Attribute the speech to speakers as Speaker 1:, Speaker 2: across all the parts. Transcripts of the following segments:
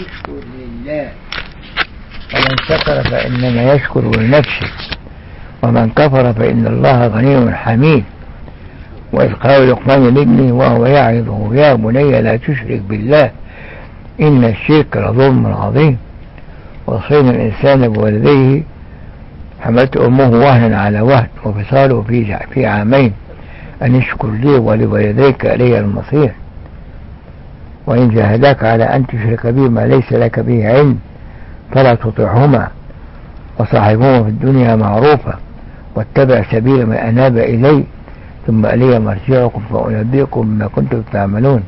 Speaker 1: اشكر لله. ومن شكر فإنما يشكر لنفسه. ومن كفر فإن الله غني حميد. وإذ قال لقمان لابنه وهو يعظه يا بني لا تشرك بالله. إن الشرك لظلم عظيم. وصينا الإنسان بوالديه. حملت أمه وهنا على وهن وفصاله في في عامين. أن اشكر لي ولوالديك إلي المصير. وإن جاهداك على أن تشرك بي ما ليس لك به علم فلا تطعهما وصاحبهما في الدنيا معروفة واتبع سبيل من أناب إلي ثم إلي مرجعكم فأنبئكم بما كنتم تعملون.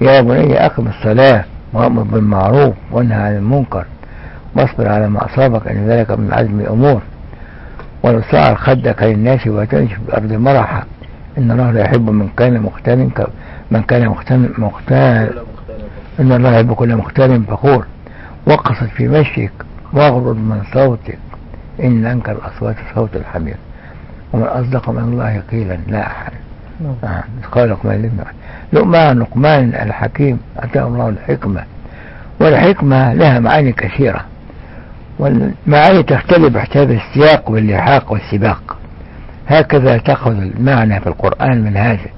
Speaker 1: يا بني أقم الصلاة وأمر بالمعروف وانهى عن المنكر واصبر على ما أصابك أن ذلك من عزم الأمور. ولو سعر خدك للناس وتمشي في الأرض مرحا إن الله لا يحب من كان مختال من كان مختال مختال إن الله يحب كل مختال فخور. وقصت في مشيك واغرض من صوتك. إن أنكر الأصوات صوت الحمير. ومن أصدق من الله قيلا لا أحد آه. قال لقمان لابن لقمان لقمان الحكيم أتاه الله الحكمة. والحكمة لها معاني كثيرة. والمعاني تختلف بحسب السياق واللحاق والسباق. هكذا تأخذ المعنى في القرآن من هذا.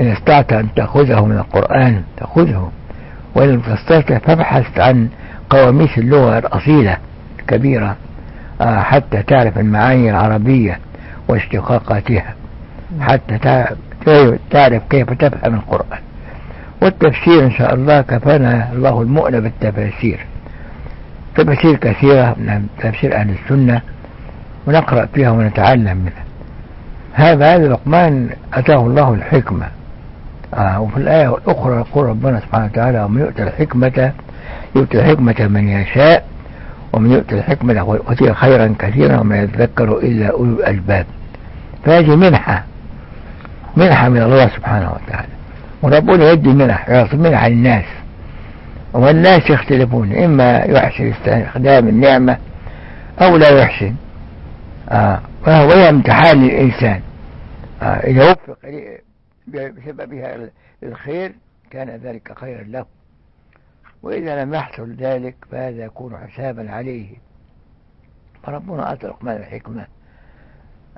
Speaker 1: إن استطعت أن تأخذه من القرآن تأخذه. وإن لم تستطع فابحث عن قواميس اللغة الأصيلة الكبيرة آه، حتى تعرف المعاني العربية واشتقاقاتها حتى تعرف كيف تفهم القرآن. والتفسير إن شاء الله كفانا الله المؤنة بالتفاسير. تفاسير كثيرة من تفسير أهل السنة ونقرأ فيها ونتعلم منها. هذا لقمان أتاه الله الحكمة. آه وفي الآية الأخرى يقول ربنا سبحانه وتعالى ومن يؤتى الحكمة يؤتي الحكمة من يشاء ومن يؤتي الحكمة وأوتي خيرا كثيرا وما يذكر إلا أولو الألباب. فهذه منحة منحة من الله سبحانه وتعالى. وربنا يدي منح يعطي منح للناس. والناس يختلفون إما يحسن استخدام النعمة أو لا يحسن. آه وهو امتحان للإنسان. آه إذا وفق بسببها الخير كان ذلك خيرا له. وإذا لم يحصل ذلك فهذا يكون حسابا عليه. فربنا أعطى لقمان الحكمة.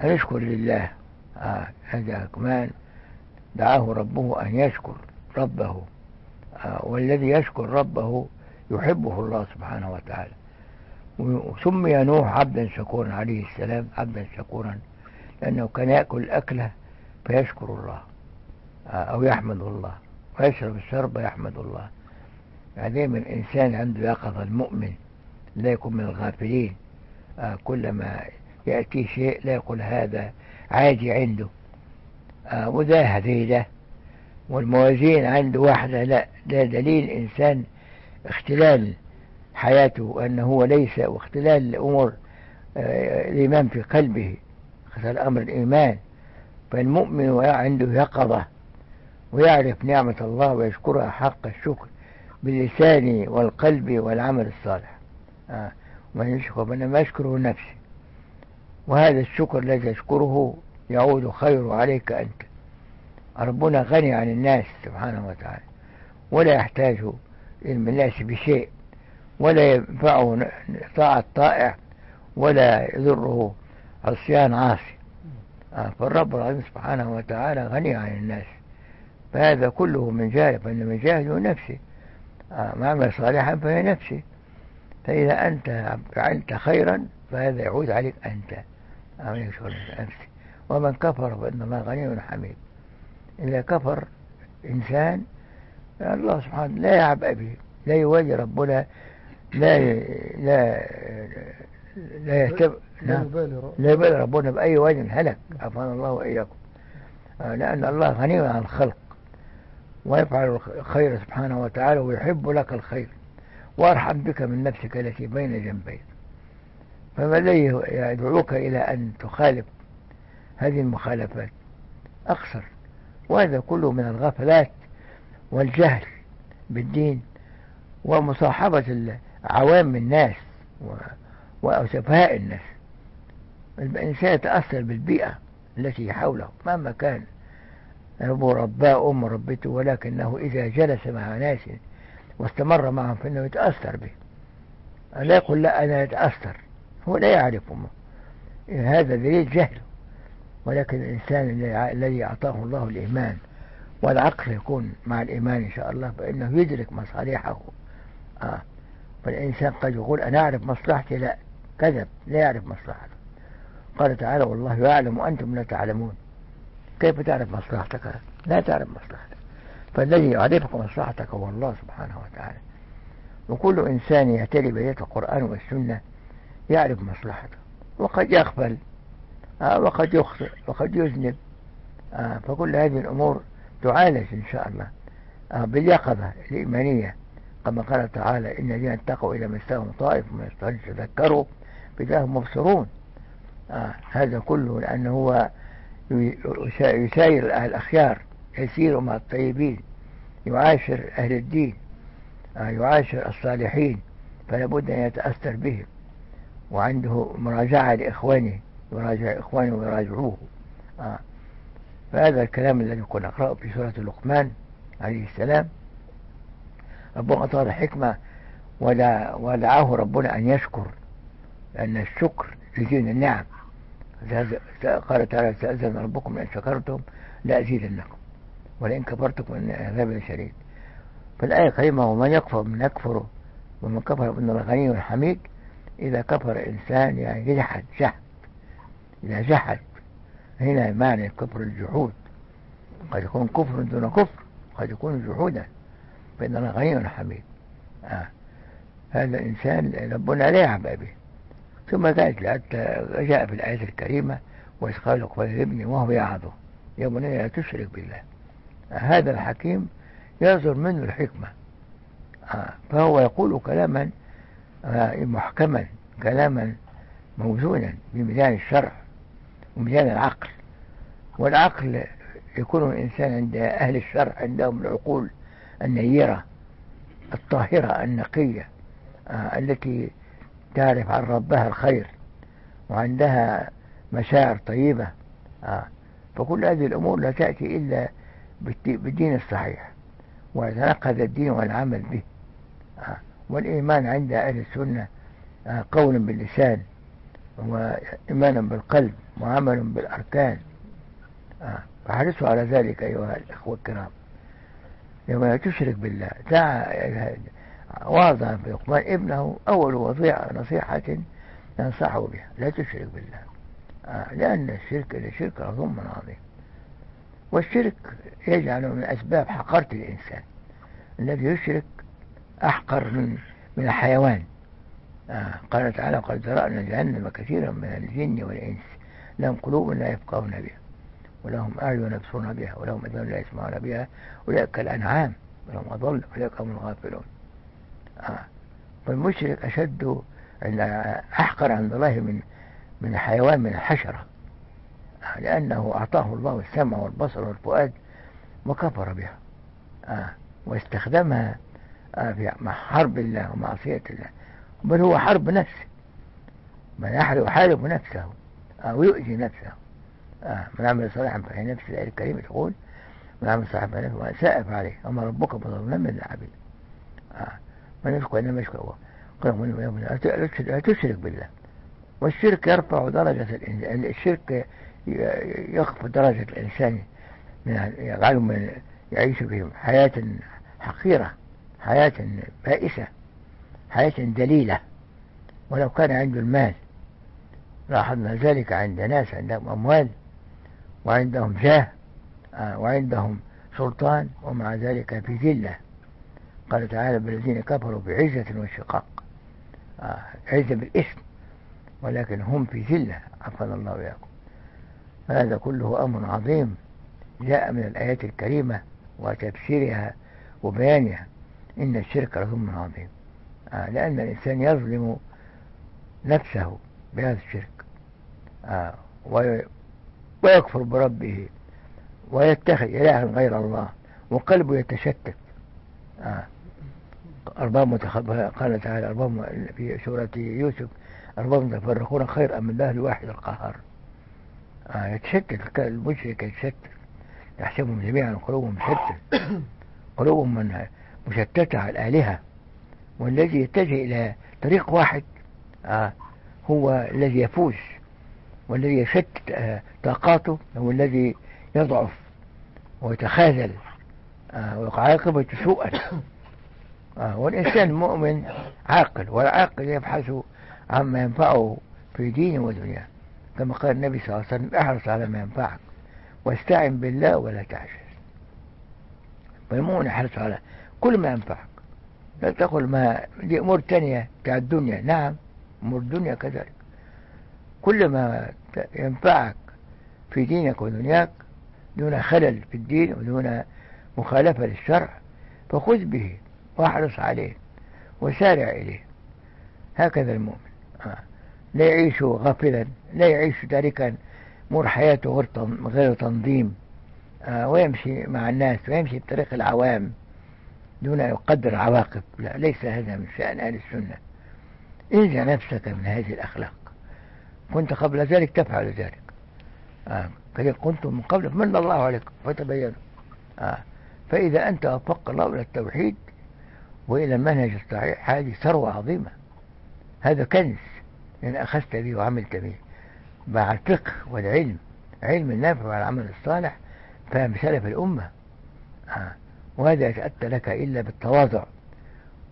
Speaker 1: أن يشكر لله؟ آه هذا لقمان. دعاه ربه أن يشكر ربه. آه والذي يشكر ربه يحبه الله سبحانه وتعالى. وسمي نوح عبدا شكورا عليه السلام عبدا شكورا لأنه كان يأكل أكلة فيشكر الله. أو يحمد الله ويشرب الشرب يحمد الله. دائما الإنسان عنده يقظة المؤمن لا يكون من الغافلين. آه كلما يأتي شيء لا يقول هذا عادي عنده. آه وده هذيلة. والموازين عنده واحدة لا ده دليل إنسان اختلال حياته أنه هو ليس واختلال الأمور آه الإيمان في قلبه. اختلال أمر الإيمان. فالمؤمن عنده يقظة. ويعرف نعمة الله ويشكرها حق الشكر باللسان والقلب والعمل الصالح. آه. يشكر فإنما يشكره نفسه وهذا الشكر الذي يشكره يعود خير عليك أنت. ربنا غني عن الناس سبحانه وتعالى. ولا يحتاج الناس بشيء. ولا ينفعه طاعة طائع. ولا يضره عصيان عاصي. آه. فالرب العظيم سبحانه وتعالى غني عن الناس. فهذا كله من جاهل فإنما جاهل نفسه. آه ما عمل صالحا فهي نفسه. فإذا أنت فعلت خيرا فهذا يعود عليك أنت. أعمل شغل نفسي ومن كفر فإن الله غني حميد إذا كفر إنسان الله سبحانه لا يعبأ به لا يواجه ربنا لا لا لا يهتم لا يبالي ربنا بأي وجه هلك. عفانا الله وإياكم. لأن الله غني عن الخلق. ويفعل الخير سبحانه وتعالى ويحب لك الخير. وارحم بك من نفسك التي بين جنبيك. فما الذي يدعوك إلى أن تخالف هذه المخالفات. أقصر وهذا كله من الغفلات والجهل بالدين ومصاحبة عوام الناس وسفهاء الناس. الإنسان يتأثر بالبيئة التي حوله مهما كان. أبو رباه أم ربته ولكنه إذا جلس مع ناس واستمر معهم فإنه يتأثر به. لا يقول لا أنا يتأثر هو لا يعرفهم. هذا دليل جهله ولكن الإنسان الذي أعطاه الله الإيمان والعقل يكون مع الإيمان إن شاء الله فإنه يدرك مصالحه. آه. فالإنسان قد يقول أنا أعرف مصلحتي؟ لا. كذب. لا يعرف مصلحته. قال تعالى والله يعلم وأنتم لا تعلمون. كيف تعرف مصلحتك؟ لا تعرف مصلحتك. فالذي يعرفك مصلحتك هو الله سبحانه وتعالى. وكل إنسان يهتدي بيت القرآن والسنة يعرف مصلحته. وقد يغفل آه وقد يخطئ وقد يذنب. آه فكل هذه الأمور تعالج إن شاء الله. آه باليقظة الإيمانية. كما قال تعالى إن الذين اتقوا إلى مساهم طائف من الصالحين تذكروا بذلك مبصرون. هذا كله لأنه هو يساير الأخيار يسير مع الطيبين يعاشر أهل الدين آه يعاشر الصالحين فلا بد أن يتأثر بهم. وعنده مراجعة لإخوانه يراجع إخوانه ويراجعوه. آه. فهذا الكلام الذي كنا نقرأه في سورة لقمان عليه السلام. ربنا أعطاه الحكمة ودعاه ربنا أن يشكر لأن الشكر يزيد النعم. قال تعالى سأذن ربكم لأن شكرتم لأزيدنكم ولئن كفرتم من عذاب شديد فالآية الكريمة ومن يكفر من يكفر ومن كفر من الغني الحميد إذا كفر إنسان يعني جحد جحد إذا جحد هنا معنى كفر الجحود. قد يكون كفر دون كفر قد يكون جحودا فإن الله غني حميد آه. هذا الإنسان ربنا لا يعبأ به. ثم ذلك حتى جاء في الآية الكريمة وإذ قال لقمان ابني وهو يعظه يا بني لا تشرك بالله. هذا الحكيم يصدر منه الحكمة آه. فهو يقول كلاما آه محكما كلاما موزونا بميزان الشرع وميزان العقل والعقل يكون الإنسان عند أهل الشرع عندهم العقول النيرة الطاهرة النقية آه التي تعرف عن ربها الخير وعندها مشاعر طيبة. آه. فكل هذه الأمور لا تأتي إلا بالدين الصحيح ويتنقذ الدين والعمل به. آه. والإيمان عند أهل السنة آه قول باللسان وإيمان بالقلب وعمل بالأركان. آه. فحرصوا على ذلك أيها الأخوة الكرام. لما تشرك بالله. دعا واضع في لقمان ابنه أول وضيع نصيحة ينصحه بها. لا تشرك بالله. آه لأن الشرك لشرك عظيم عظيم. والشرك يجعل من أسباب حقرة الإنسان. الذي يشرك أحقر من من الحيوان. آه قال تعالى قد ذرأنا جهنم كثيرا من الجن والإنس. لهم قلوب لا يفقهون بها. ولهم أعين يبصرون بها. ولهم أذان لا يسمعون بها. أولئك كالأنعام ولهم أضل. أولئك هم الغافلون. فالمشرك أشد أحقر عند الله من من الحيوان من الحشرة آه. لأنه أعطاه الله السمع والبصر والفؤاد وكفر بها آه. واستخدمها آه في حرب الله ومعصية الله بل هو حرب نفسه من يحارب نفسه أو يؤذي نفسه آه من عمل صالحا نفس الآية الكريمة تقول من عمل صالحا فهي نفسه وأساء فعليه أما ربك بظلام للعبيد آه من يشكو إنما يشكو الله قال من لا تشرك بالله. والشرك يرفع درجة الإنسان الشرك يخفض درجة الإنسان من يجعله من يعيش في حياة حقيرة حياة بائسة حياة دليلة. ولو كان عنده المال لاحظنا ذلك عند ناس عندهم أموال وعندهم جاه آه وعندهم سلطان ومع ذلك في ذلة. قال تعالى بالذين كفروا بعزة وشقاق آه عزة بالاسم ولكن هم في ذلة عفوا الله وياكم هذا كله أمر عظيم جاء من الآيات الكريمة وتفسيرها وبيانها. إن الشرك لظلم عظيم. آه لأن الإنسان يظلم نفسه بهذا الشرك. آه ويكفر بربه ويتخذ إلها غير الله وقلبه يتشتت. آه أرباب متخبرة قال تعالى أرباب في سورة يوسف أرباب متفرقون خير أم الله الواحد القهار. آه يتشتت المشرك يتشتت يحسبهم جميعا قلوبهم شتت قلوبهم من مشتتة على الآلهة والذي يتجه إلى طريق واحد آه هو الذي يفوز والذي يشتت آه طاقاته هو الذي يضعف ويتخاذل آه ويعاقبه سوءا. والإنسان المؤمن عاقل والعاقل يبحث عما ينفعه في دينه ودنياه. كما قال النبي صلى الله عليه وسلم احرص على ما ينفعك واستعن بالله ولا تعجز. فالمؤمن يحرص على كل ما ينفعك. لا تقل ما دي أمور تانية بتاع الدنيا. نعم أمور الدنيا كذلك. كل ما ينفعك في دينك ودنياك دون خلل في الدين ودون مخالفة للشرع فخذ به. واحرص عليه وسارع إليه. هكذا المؤمن. آه. لا يعيش غافلا لا يعيش تاركا مر حياته غير تنظيم. آه. ويمشي مع الناس ويمشي بطريق العوام دون أن يقدر عواقب. لا ليس هذا من شأن أهل السنة. انزع نفسك من هذه الأخلاق. كنت قبل ذلك تفعل ذلك. آه. كذلك كنتم من قبل من الله عليكم فتبينوا. آه. فإذا أنت وفق الله إلى التوحيد وإلى المنهج الصحيح. هذه ثروة عظيمة. هذا كنز. إن أخذت به وعملت به. مع الفقه والعلم. علم النافع والعمل الصالح. فهم سلف الأمة. آه. وهذا يتأتى لك إلا بالتواضع.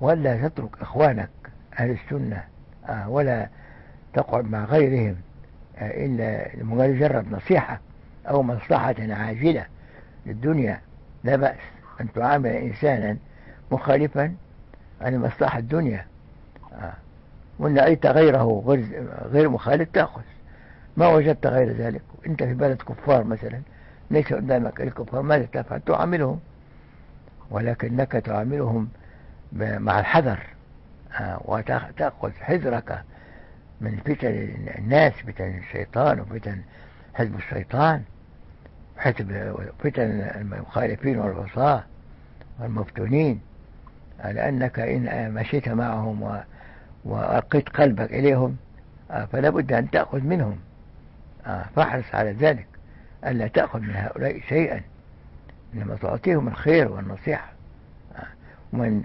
Speaker 1: ولا تترك إخوانك أهل السنة. آه. ولا تقعد مع غيرهم. آه. إلا لمجرد نصيحة أو مصلحة عاجلة للدنيا. لا بأس أن تعامل إنسانا مخالفا عن مصلحة الدنيا. آه. وإن رأيت غيره غير, غير مخالف تأخذ. ما وجدت غير ذلك. أنت في بلد كفار مثلا ليس قدامك الكفار ماذا تفعل؟ تعاملهم. ولكنك تعاملهم مع الحذر. آه. وتأخذ حذرك من فتن الناس فتن الشيطان وفتن حزب الشيطان حزب فتن المخالفين والعصاة والمفتونين. لأنك إن مشيت معهم وألقيت قلبك إليهم آه، فلا بد أن تأخذ منهم. آه، فاحرص على ذلك ألا تأخذ من هؤلاء شيئا. إنما تعطيهم الخير والنصيحة. آه، ومن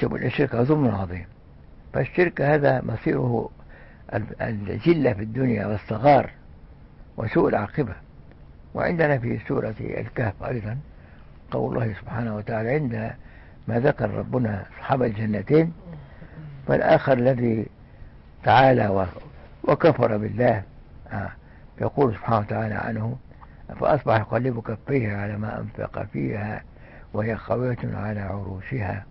Speaker 1: سبل الشرك ظلم عظيم. فالشرك هذا مصيره الجلة في الدنيا والصغار وسوء العاقبة. وعندنا في سورة الكهف أيضا قول الله سبحانه وتعالى عند ما ذكر ربنا أصحاب الجنتين والآخر الذي تعالى وكفر بالله آه يقول سبحانه وتعالى عنه فأصبح يقلب كفيه على ما أنفق فيها وهي خاوية على عروشها.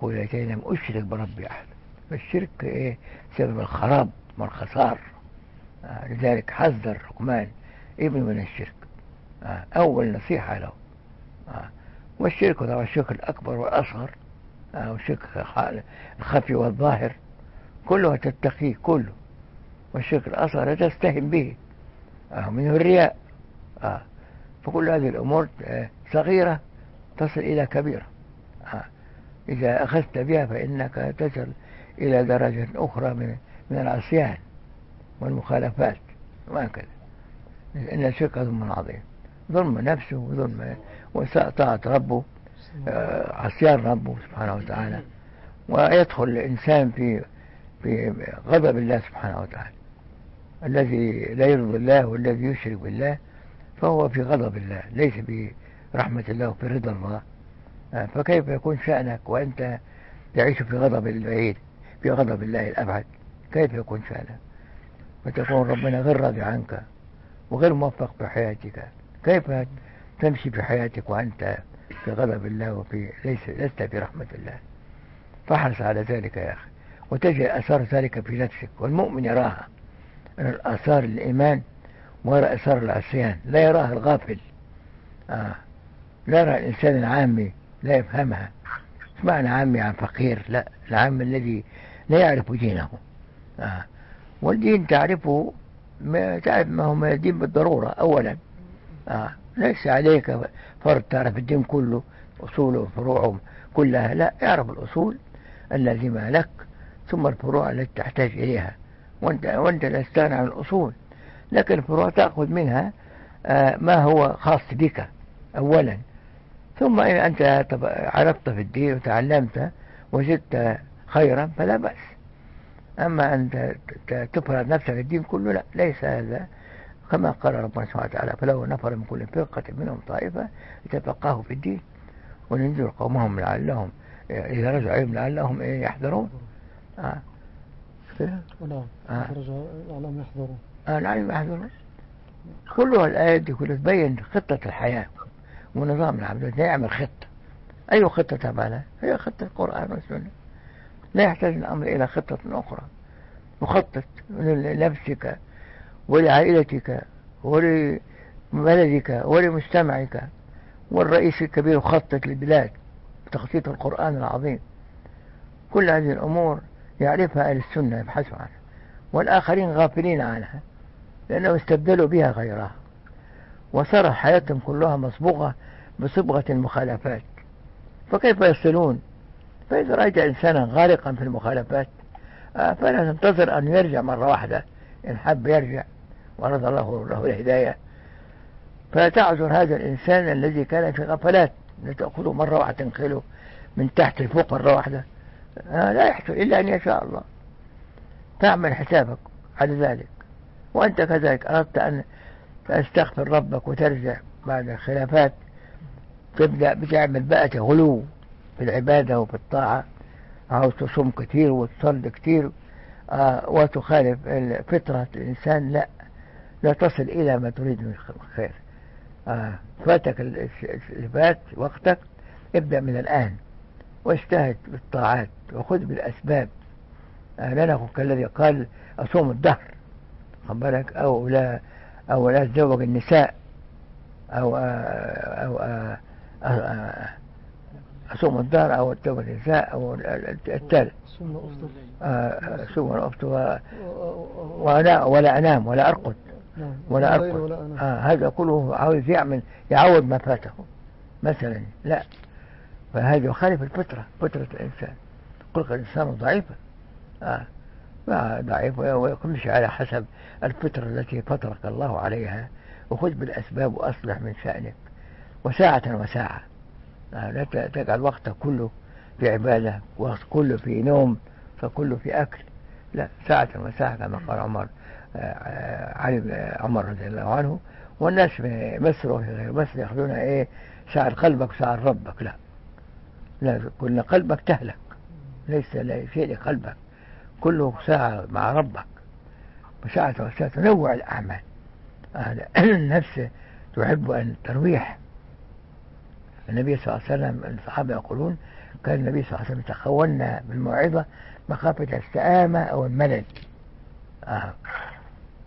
Speaker 1: ولكي لم أشرك بربي أحد فالشرك إيه؟ سبب الخراب والخسار آه لذلك حذر لقمان ابن من الشرك. آه أول نصيحة له. والشرك هو الشرك الأكبر والأصغر آه والشرك الخفي والظاهر كله تتقيه كله. والشرك الأصغر تستهم به آه منه الرياء آه. فكل هذه الأمور آه صغيرة تصل إلى كبيرة آه. إذا أخذت بها فإنك تصل إلى درجة أخرى من من العصيان والمخالفات وهكذا. إن الشرك ظلم عظيم ظلم نفسه وظلم وإساءة طاعة ربه آه، عصيان ربه سبحانه وتعالى. ويدخل الإنسان في في غضب الله سبحانه وتعالى. الذي لا يرضي الله والذي يشرك بالله فهو في غضب الله ليس برحمة الله وفي رضا الله. آه، فكيف يكون شأنك وأنت تعيش في غضب البعيد في غضب الله الأبعد؟ كيف يكون شأنك؟ فتكون ربنا غير راضي عنك وغير موفق في حياتك كيف تمشي في حياتك وأنت في غضب الله وفي ليس لست في رحمة الله. فاحرص على ذلك يا أخي. وتجد أثار ذلك في نفسك. والمؤمن يراها. من آثار الإيمان ويرى أثار العصيان. لا يراها الغافل. آه. لا يرى الإنسان العامي لا يفهمها. معنى عامي عن فقير؟ لا. العام الذي لا يعرف دينه. آه. والدين تعرفه ما تعرف ما هو الدين بالضرورة أولا. آه. ليس عليك فرض تعرف الدين كله أصوله وفروعه كلها. لا اعرف الأصول اللازمة لك ثم الفروع التي تحتاج إليها. وانت, وأنت لا تستغنى عن الأصول لكن الفروع تأخذ منها آه ما هو خاص بك أولا. ثم إن أنت عرفت في الدين وتعلمت وزدت خيرا فلا بأس. أما أن تفرض نفسك الدين كله لا ليس هذا كما قال ربنا سبحانه وتعالى فلو نفر من كل فرقة منهم طائفة يتفقهوا في الدين وننذر قومهم لعلهم إذا رجعوا عليهم لعلهم إيه يحذرون. آه.
Speaker 2: نعم. آه. لعلهم يحذرون.
Speaker 1: آه لعلهم يحذرون. كلها الآيات دي كلها تبين خطة الحياة ونظام العبد يعمل خطة. أي خطة تبعنا هي خطة القرآن والسنة. لا يحتاج الأمر إلى خطة أخرى. مخطط لنفسك ولعائلتك ولبلدك ولمجتمعك والرئيس الكبير يخطط للبلاد بتخطيط القرآن العظيم. كل هذه الأمور يعرفها أهل السنة يبحثوا عنها. والآخرين غافلين عنها لأنهم استبدلوا بها غيرها. وصار حياتهم كلها مصبوغة بصبغة المخالفات. فكيف يصلون؟ فإذا رأيت إنسانا غارقا في المخالفات آه، فلا تنتظر أن يرجع مرة واحدة. إن حب يرجع. ورضى الله له الهداية. فلا تعذر هذا الإنسان الذي كان في غفلات. تأخذه مرة واحدة تنقله من تحت لفوق مرة واحدة. آه، لا يحصل إلا أن يشاء الله. تعمل حسابك على ذلك. وأنت كذلك أردت أن تستغفر ربك وترجع بعد الخلافات. تبدأ بتعمل بقى غلو في العبادة وفي الطاعة. عاوز تصوم كتير وتصلي كتير. آه وتخالف فطرة الإنسان لا. لا تصل إلى ما تريد من الخير آه فاتك اللي فات وقتك ابدأ من الآن. واجتهد بالطاعات وخذ بالأسباب. آه لا كالذي قال أصوم الدهر بالك أو لا أو لا أتزوج النساء أو آه أو آه آه أصوم الدار أو أتزوج النساء أو الثالث صوم وأفطر ولا ولا أنام ولا أرقد. نعم. ولا أرقد آه هذا كله عاوز يعمل يعوض ما فاته مثلا؟ لا. فهذا يخالف الفطرة فطرة الإنسان. خلق الإنسان ضعيفة آه. ضعيف وكل شيء على حسب الفطرة التي فطرك الله عليها وخذ بالأسباب وأصلح من شأنك. وساعة وساعة. آه لا تجعل وقتك كله في عبادة وقت كله في نوم فكله في أكل. لا ساعة وساعة كما قال عمر. علي عمر رضي الله عنه والناس في مصر وفي غير مصر ياخذون إيه شعر قلبك وشعر ربك لا. لا كل قلبك تهلك ليس شيء لقلبك كله ساعة مع ربك. وساعة وساعة تنوع الأعمال. النفس تحب أن ترويح. النبي صلى الله عليه وسلم الصحابة يقولون كان النبي صلى الله عليه وسلم يتخولنا بالموعظة مخافة السآمة أو الملل. آه.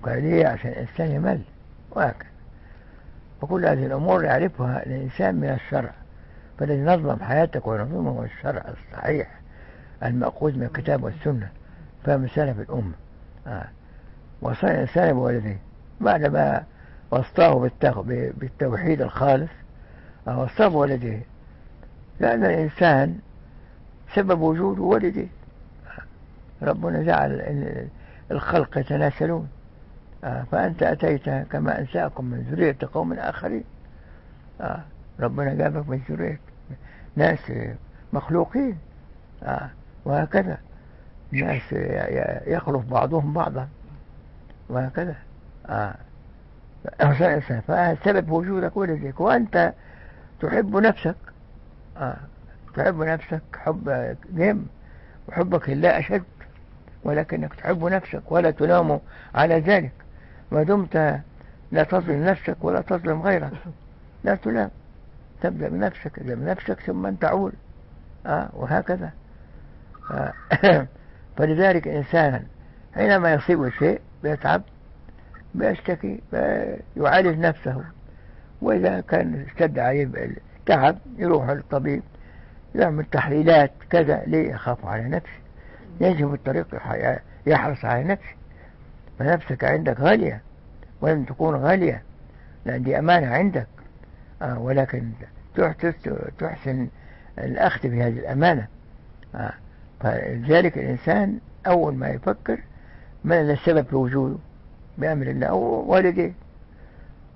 Speaker 1: قال ليه عشان الإنسان يمل وهكذا. وكل هذه الأمور يعرفها الإنسان من الشرع. فالذي نظم حياتك وينظمه هو الشرع الصحيح المأخوذ من الكتاب والسنة فهم سلف الأمة. آه. وصل الإنسان بوالديه بعدما وصاه بالتوحيد الخالص آه، وصاه بوالديه لأن الإنسان سبب وجود والديه ربنا جعل الخلق يتناسلون. آه، فأنت أتيت كما أنساكم من ذرية قوم آخرين. آه، ربنا جابك من ذرية ناس مخلوقين. آه، وهكذا. ناس يخلف بعضهم بعضا. وهكذا. فسبب وجودك ولدك وأنت تحب نفسك. تحب نفسك حب جم وحبك لله أشد. ولكنك تحب نفسك ولا تلام على ذلك. ما دمت لا تظلم نفسك ولا تظلم غيرك. لا تلام. تبدأ بنفسك تبدأ بنفسك ثم تعول آه وهكذا. آه فلذلك الإنسان حينما يصيب شيء بيتعب بيشتكي يعالج نفسه. وإذا كان اشتد عليه التعب يروح للطبيب يعمل تحليلات كذا ليه يخاف على نفسه. يجب الطريق يحرص على نفسه. فنفسك عندك غالية ولم تكون غالية لأن دي أمانة عندك. آه ولكن تحسن الأخذ بهذه الأمانة. آه فلذلك الإنسان أول ما يفكر ما السبب في وجوده؟ بأمر الله أو والديه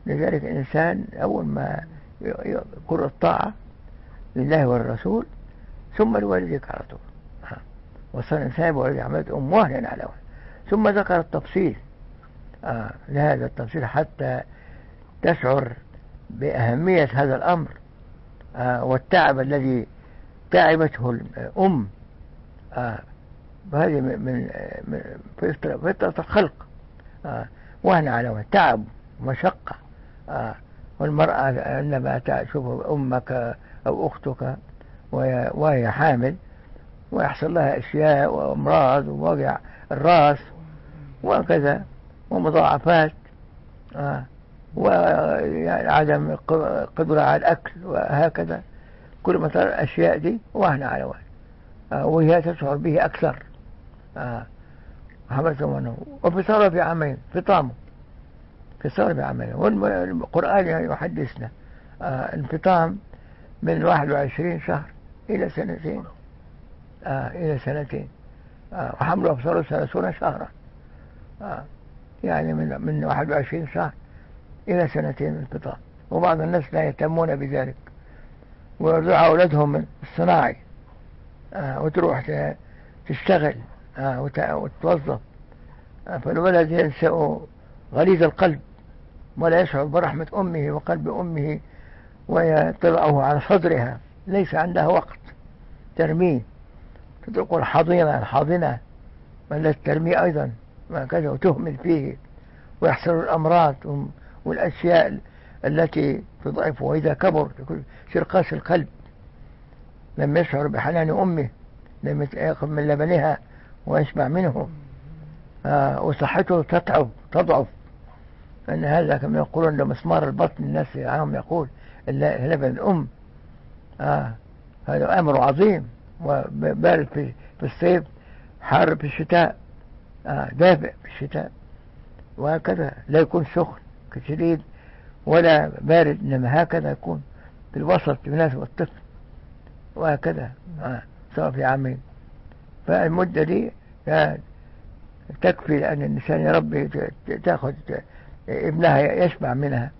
Speaker 1: لذلك الإنسان أول ما يقر الطاعة لله والرسول ثم لوالديك على طول. وصل الإنسان بوالدي عملت أم وهنا على وهن ثم ذكر التفصيل. آه لهذا التفصيل حتى تشعر بأهمية هذا الأمر. آه والتعب الذي تعبته الأم. آه وهذه من, فطرة الخلق. آه على تعب ومشقة. آه والمرأة عندما تشوف أمك أو أختك وهي حامل ويحصل لها أشياء وأمراض ووجع الرأس وكذا ومضاعفات آه وعدم قدرة على الأكل وهكذا. كل ما ترى الأشياء دي وهنا على وهن. آه وهي تشعر به أكثر. آه وفصاله في عامين فطامه فصاله في عامين. والقرآن يحدثنا. آه الفطام من 21 شهر إلى سنتين. آه إلى سنتين. آه وحمله أبصاره ثلاثون شهرا. آه. يعني من من 21 شهر إلى سنتين الفطام وبعض الناس لا يهتمون بذلك. ويرضع أولادهم الصناعي. آه وتروح تشتغل. آه آه فالولد ينشأ غليظ القلب. ولا يشعر برحمة أمه وقلب أمه ويطلعه على صدرها. ليس عندها وقت. ترميه. تترك الحضينة الحاضنة. بل ترميه أيضا. وهكذا وتهمل فيه ويحصل الأمراض والأشياء التي تضعفه. وإذا كبر يصير قاسي القلب. لم يشعر بحنان أمه لم يأخذ من لبنها ويشبع منه. آه وصحته تتعب تضعف. أن هذا كما يقولون مسمار البطن الناس عنهم يقول لبن الأم. آه هذا أمر عظيم. وبارد في, الصيف حار في الشتاء. دافئ في الشتاء وهكذا لا يكون سخن كشديد ولا بارد إنما هكذا يكون في الوسط يناسب الطفل وهكذا آه سواء في عامين فالمدة دي تكفي لأن الإنسان يربي تأخذ ابنها يشبع منها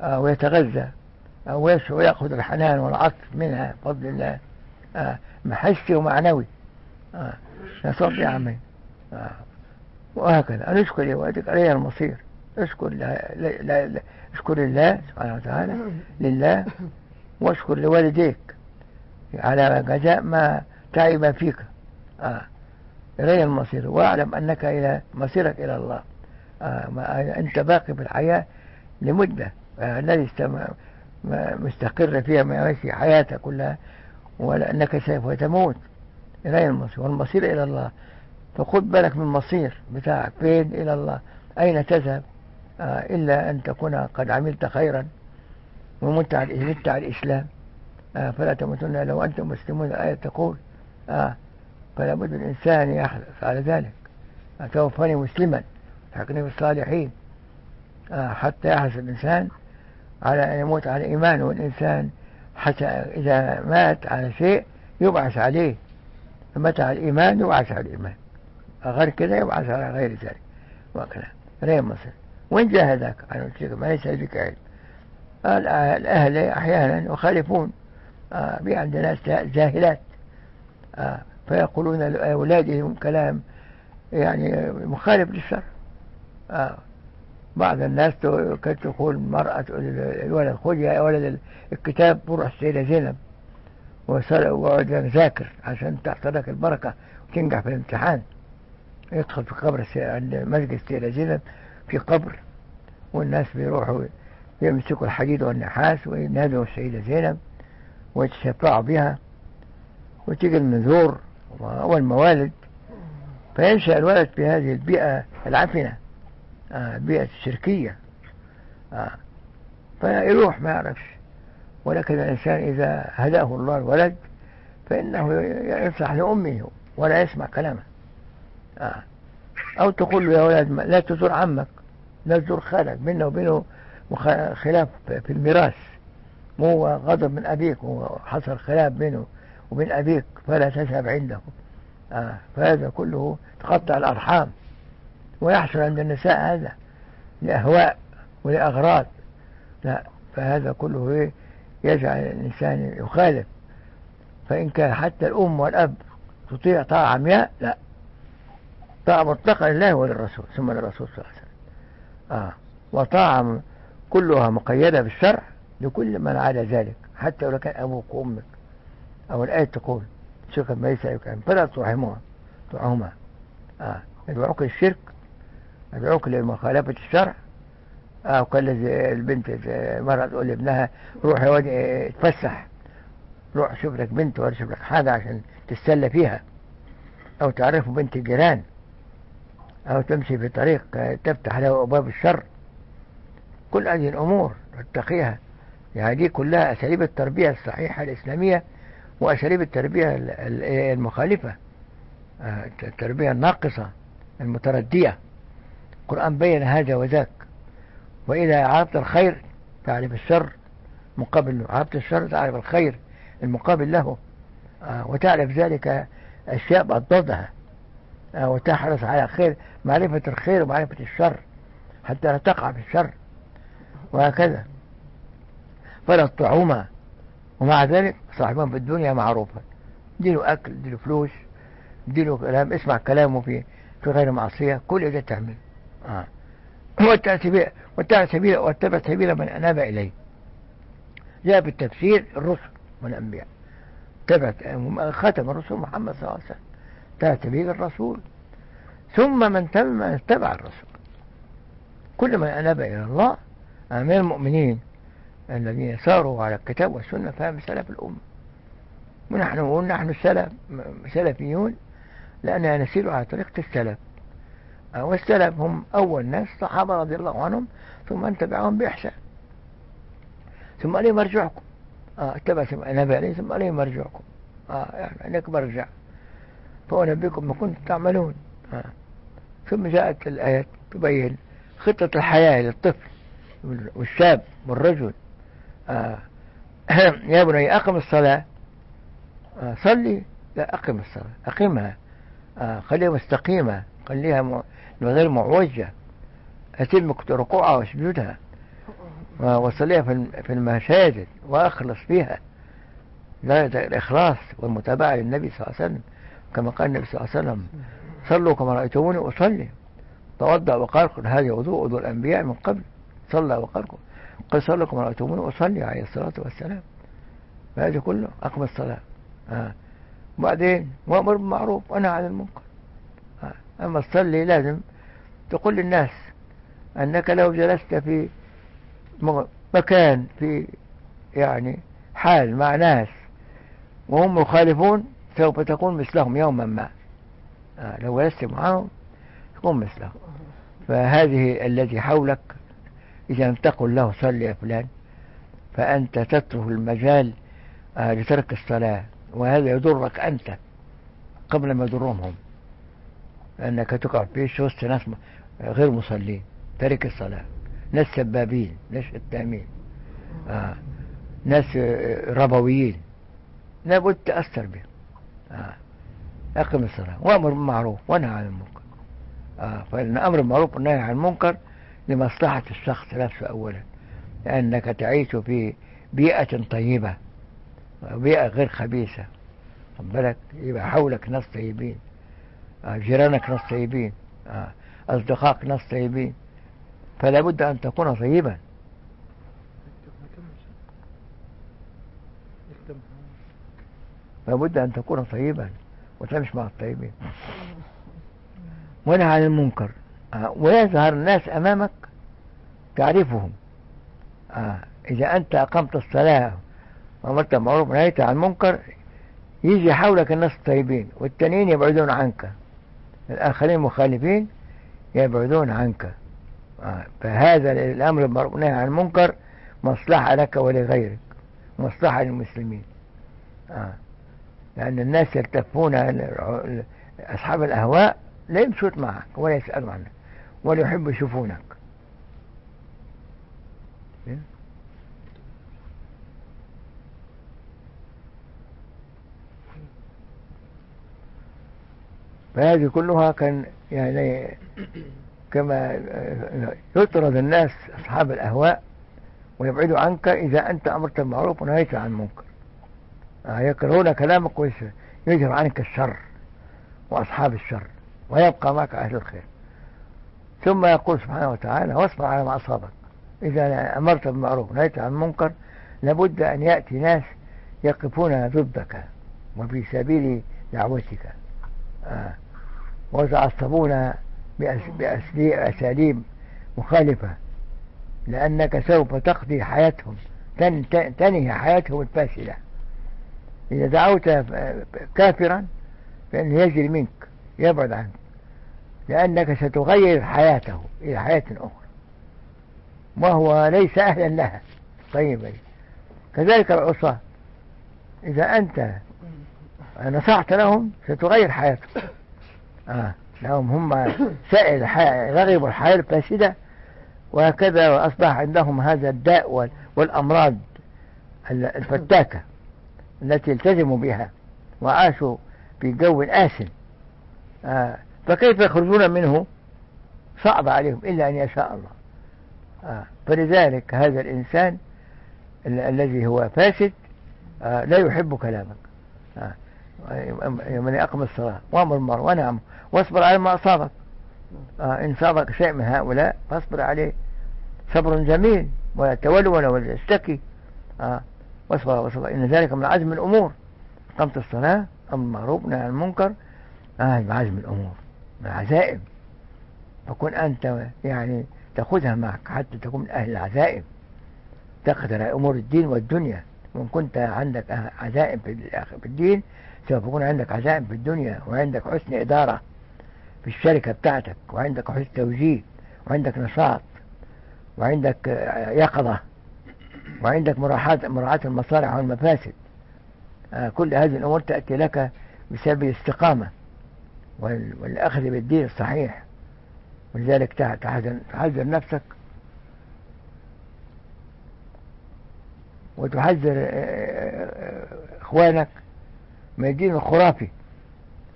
Speaker 1: آه ويتغذى آه ويأخذ الحنان والعطف منها بفضل الله آه محسي ومعنوي آه نستطيع عمين آه. وهكذا. أن اشكر لوالدك عليها المصير. اشكر لا لا لا اشكر الله سبحانه وتعالى لله واشكر لوالديك على جزاء ما تعب فيك. آه. إلي المصير. واعلم أنك إلى مصيرك إلى الله. آه. أنت باقي في الحياة لمدة. آه. الذي مستقر فيها ماشي حياتك كلها ولأنك سوف تموت. إلى المصير. والمصير إلى الله. فخذ بالك من المصير بتاعك. فين؟ إلى الله. أين تذهب؟ آه إلا أن تكون قد عملت خيرا ومت على الإسلام. آه فلا تموتن إلا وأنتم مسلمون. الآية تقول آه فلا بد الإنسان يحرص على ذلك. توفني مسلما. حقني بالصالحين حتى يحرص الإنسان على أن يموت على إيمانه والإنسان حتى إذا مات على شيء يبعث عليه. فمتى على الإيمان يبعث على الإيمان. غير كذا يبعث على غير ذلك وكذا. غير مصر؟ وإن جاهدك على الشيء ما ليس بك علم الأهل أحيانا يخالفون. آه في عندنا جاهلات. آه فيقولون لأولادهم كلام يعني مخالف للشرع. آه بعض الناس كانت تقول المرأة الولد خذ يا ولد الكتاب وروح السيدة زينب. وقعد ذاكر عشان تحصل لك البركة وتنجح في الامتحان. يدخل في قبر عند مسجد السيدة زينب في قبر والناس بيروحوا يمسكوا الحديد والنحاس وينادوا السيدة زينب ويتشفعوا بها وتيجي النذور والموالد. فينشأ الولد في هذه البيئة العفنة آه بيئة الشركية آه فيروح ما يعرفش. ولكن الإنسان إذا هداه الله الولد فإنه ينصح لأمه ولا يسمع كلامه. آه. أو تقول له يا ولد لا تزور عمك لا تزور خالك بينه وبينه خلاف في الميراث. مو غضب من أبيك وحصل خلاف بينه وبين أبيك فلا تذهب عنده. آه فهذا كله تقطع الأرحام. ويحصل عند النساء هذا لأهواء ولأغراض. لا فهذا كله يجعل الإنسان يخالف. فإن كان حتى الأم والأب تطيع طاعة عمياء لا. طاعة مطلقة لله وللرسول ثم للرسول صلى الله عليه وسلم. آه. وطاعة كلها مقيدة بالشرع لكل من عدا ذلك حتى لو كان أبوك وأمك أو الآية تقول شركا ما يكرم فلا تطعموها تطعمها آه. يدعوك للشرك يدعوك لمخالفة الشرع. آه. وكان البنت مرة تقول لابنها روح يا واد اتفسح. روح شوف لك بنت ولا شوف لك حاجة عشان تتسلى فيها. أو تعرفوا بنت الجيران. أو تمشي في طريق تفتح له أبواب الشر. كل هذه الأمور تتقيها يعني دي كلها أساليب التربية الصحيحة الإسلامية وأساليب التربية المخالفة. آه، التربية الناقصة المتردية. القرآن بين هذا وذاك. وإذا عرفت الخير تعرف الشر. مقابل له عرفت الشر تعرف الخير المقابل له. آه، وتعرف ذلك أشياء آه، وتحرص على خير معرفة الخير ومعرفة الشر حتى لا تقع في الشر. وهكذا. فلا تطعوما ومع ذلك صاحبهم في الدنيا معروفة. اديله أكل اديله فلوس اديله كلام اسمع كلامه في في غير معصية. كل ده تعمل. آه. واتبع سبيل واتبع سبيل من أناب إليه. جاء في التفسير الرسل والأنبياء تبع ختم الرسول محمد صلى الله عليه وسلم. تبع سبيل الرسول. ثم من تم اتبع الرسول. كل من أناب إلى الله من المؤمنين الذين ساروا على الكتاب والسنة فهم سلف الأمة. ونحن نقول نحن سلف سلفيون لأننا نسير على طريقة السلف. والسلف هم أول ناس صحابة رضي الله عنهم ثم من تبعهم بإحسان. ثم عليه مرجعكم آه اتبع النبي عليه ثم عليه مرجعكم آه يعني إنك مرجع. فأنبئكم ما كنتم تعملون. آه. ثم جاءت الآيات تبين خطة الحياة للطفل والشاب والرجل. آه. يا بني أقم الصلاة. آه. صلي. لا أقم الصلاة. أقيمها آه. خليها مستقيمة. خليها غير معوجة. أتم ركوعها وسجودها وصليها في المساجد وأخلص فيها. الإخلاص والمتابعة للنبي صلى الله عليه وسلم. كما قال النبي صلى الله عليه وسلم صلوا كما رأيتموني أصلي. توضأ وقال هذا وضوء وضوء الأنبياء من قبل. صلى وقال قال صلوا كما رأيتموني أصلي عليه الصلاة والسلام. فهذا كله أقم الصلاة. آه. وبعدين وأمر بالمعروف وأنا عن المنكر. آه. أما تصلي لازم تقول للناس أنك لو جلست في مكان في يعني حال مع ناس وهم مخالفون سوف تكون مثلهم يوما ما آه لو جلست معهم تكون مثلهم فهذه الذي حولك إذا تقل له صل يا فلان فأنت تترك المجال آه لترك الصلاة وهذا يضرك أنت قبل ما يضرهم هم لأنك تقع في وسط ناس غير مصلين ترك الصلاة ناس سبابين ناس شتامين آه. ناس ربويين لابد تأثر بهم آه. أقم الصلاة وأمر بالمعروف ونهى عن المنكر آه. فإن أمر بالمعروف والنهي عن المنكر لمصلحة الشخص نفسه أولا لأنك تعيش في بيئة طيبة بيئة غير خبيثة خد بالك يبقى حولك ناس طيبين آه. جيرانك ناس طيبين آه. أصدقائك ناس طيبين فلا بد أن تكون طيبا لابد أن تكون طيبا وتمشي مع الطيبين. ونهى عن المنكر. آه، ويظهر الناس أمامك تعرفهم. آه، إذا أنت أقمت الصلاة وأمرت بالمعروف ونهيت عن المنكر يجي حولك الناس الطيبين والتانيين يبعدون عنك. الآخرين المخالفين يبعدون عنك. آه، فهذا الأمر بالمعروف والنهي عن المنكر مصلحة لك ولغيرك مصلحة للمسلمين. آه. لأن الناس يلتفون أصحاب الأهواء لا يمشون معك ولا يسألوا عنك ولا يحبوا يشوفونك؟ فهذه كلها كان يعني كما يطرد الناس أصحاب الأهواء ويبعدوا عنك إذا أنت أمرت بالمعروف ونهيت عن المنكر يكرهون كلامك ويجر عنك الشر وأصحاب الشر ويبقى معك أهل الخير. ثم يقول سبحانه وتعالى واصبر على ما أصابك. إذا أمرت بالمعروف ونهيت عن المنكر لابد أن يأتي ناس يقفون ضدك وفي سبيل دعوتك. آه. ويتعصبون بأساليب مخالفة لأنك سوف تقضي حياتهم تنهي حياتهم الفاسدة. إذا دعوت كافرا فإنه يجري منك يبعد عنك لأنك ستغير حياته إلى حياة أخرى. وهو ليس أهلا لها. طيب. كذلك العصاة إذا أنت نصحت لهم ستغير حياتهم. آه لهم هم سائل رغبوا الحياة الفاسدة وهكذا وأصبح عندهم هذا الداء والأمراض الفتاكة. التي التزموا بها وعاشوا في جو آسن. آه فكيف يخرجون منه؟ صعب عليهم إلا أن يشاء الله. آه فلذلك هذا الإنسان الذي هو فاسد آه لا يحب كلامك. آه من أقم الصلاة وأمر المرء ونعم واصبر على ما أصابك. آه إن صابك شيء من هؤلاء فاصبر عليه. صبر جميل. ولا تولول ولا تشتكي. آه واصبر واصبر إن ذلك من عزم الأمور. قمت الصلاة أمر المعروف نهي عن المنكر آه من عزم الأمور من العزائم. فكن أنت يعني تأخذها معك حتى تكون من أهل العزائم. تقدر أمور الدين والدنيا. وإن كنت عندك عزائم في الدين سوف يكون عندك عزائم في الدنيا وعندك حسن إدارة في الشركة بتاعتك وعندك حسن توجيه وعندك نشاط وعندك يقظة. وعندك مراعاة مراعاة المصالح والمفاسد آه، كل هذه الأمور تأتي لك بسبب الاستقامة والأخذ بالدين الصحيح ولذلك تحذر نفسك وتحذر آه، آه، إخوانك من الدين الخرافي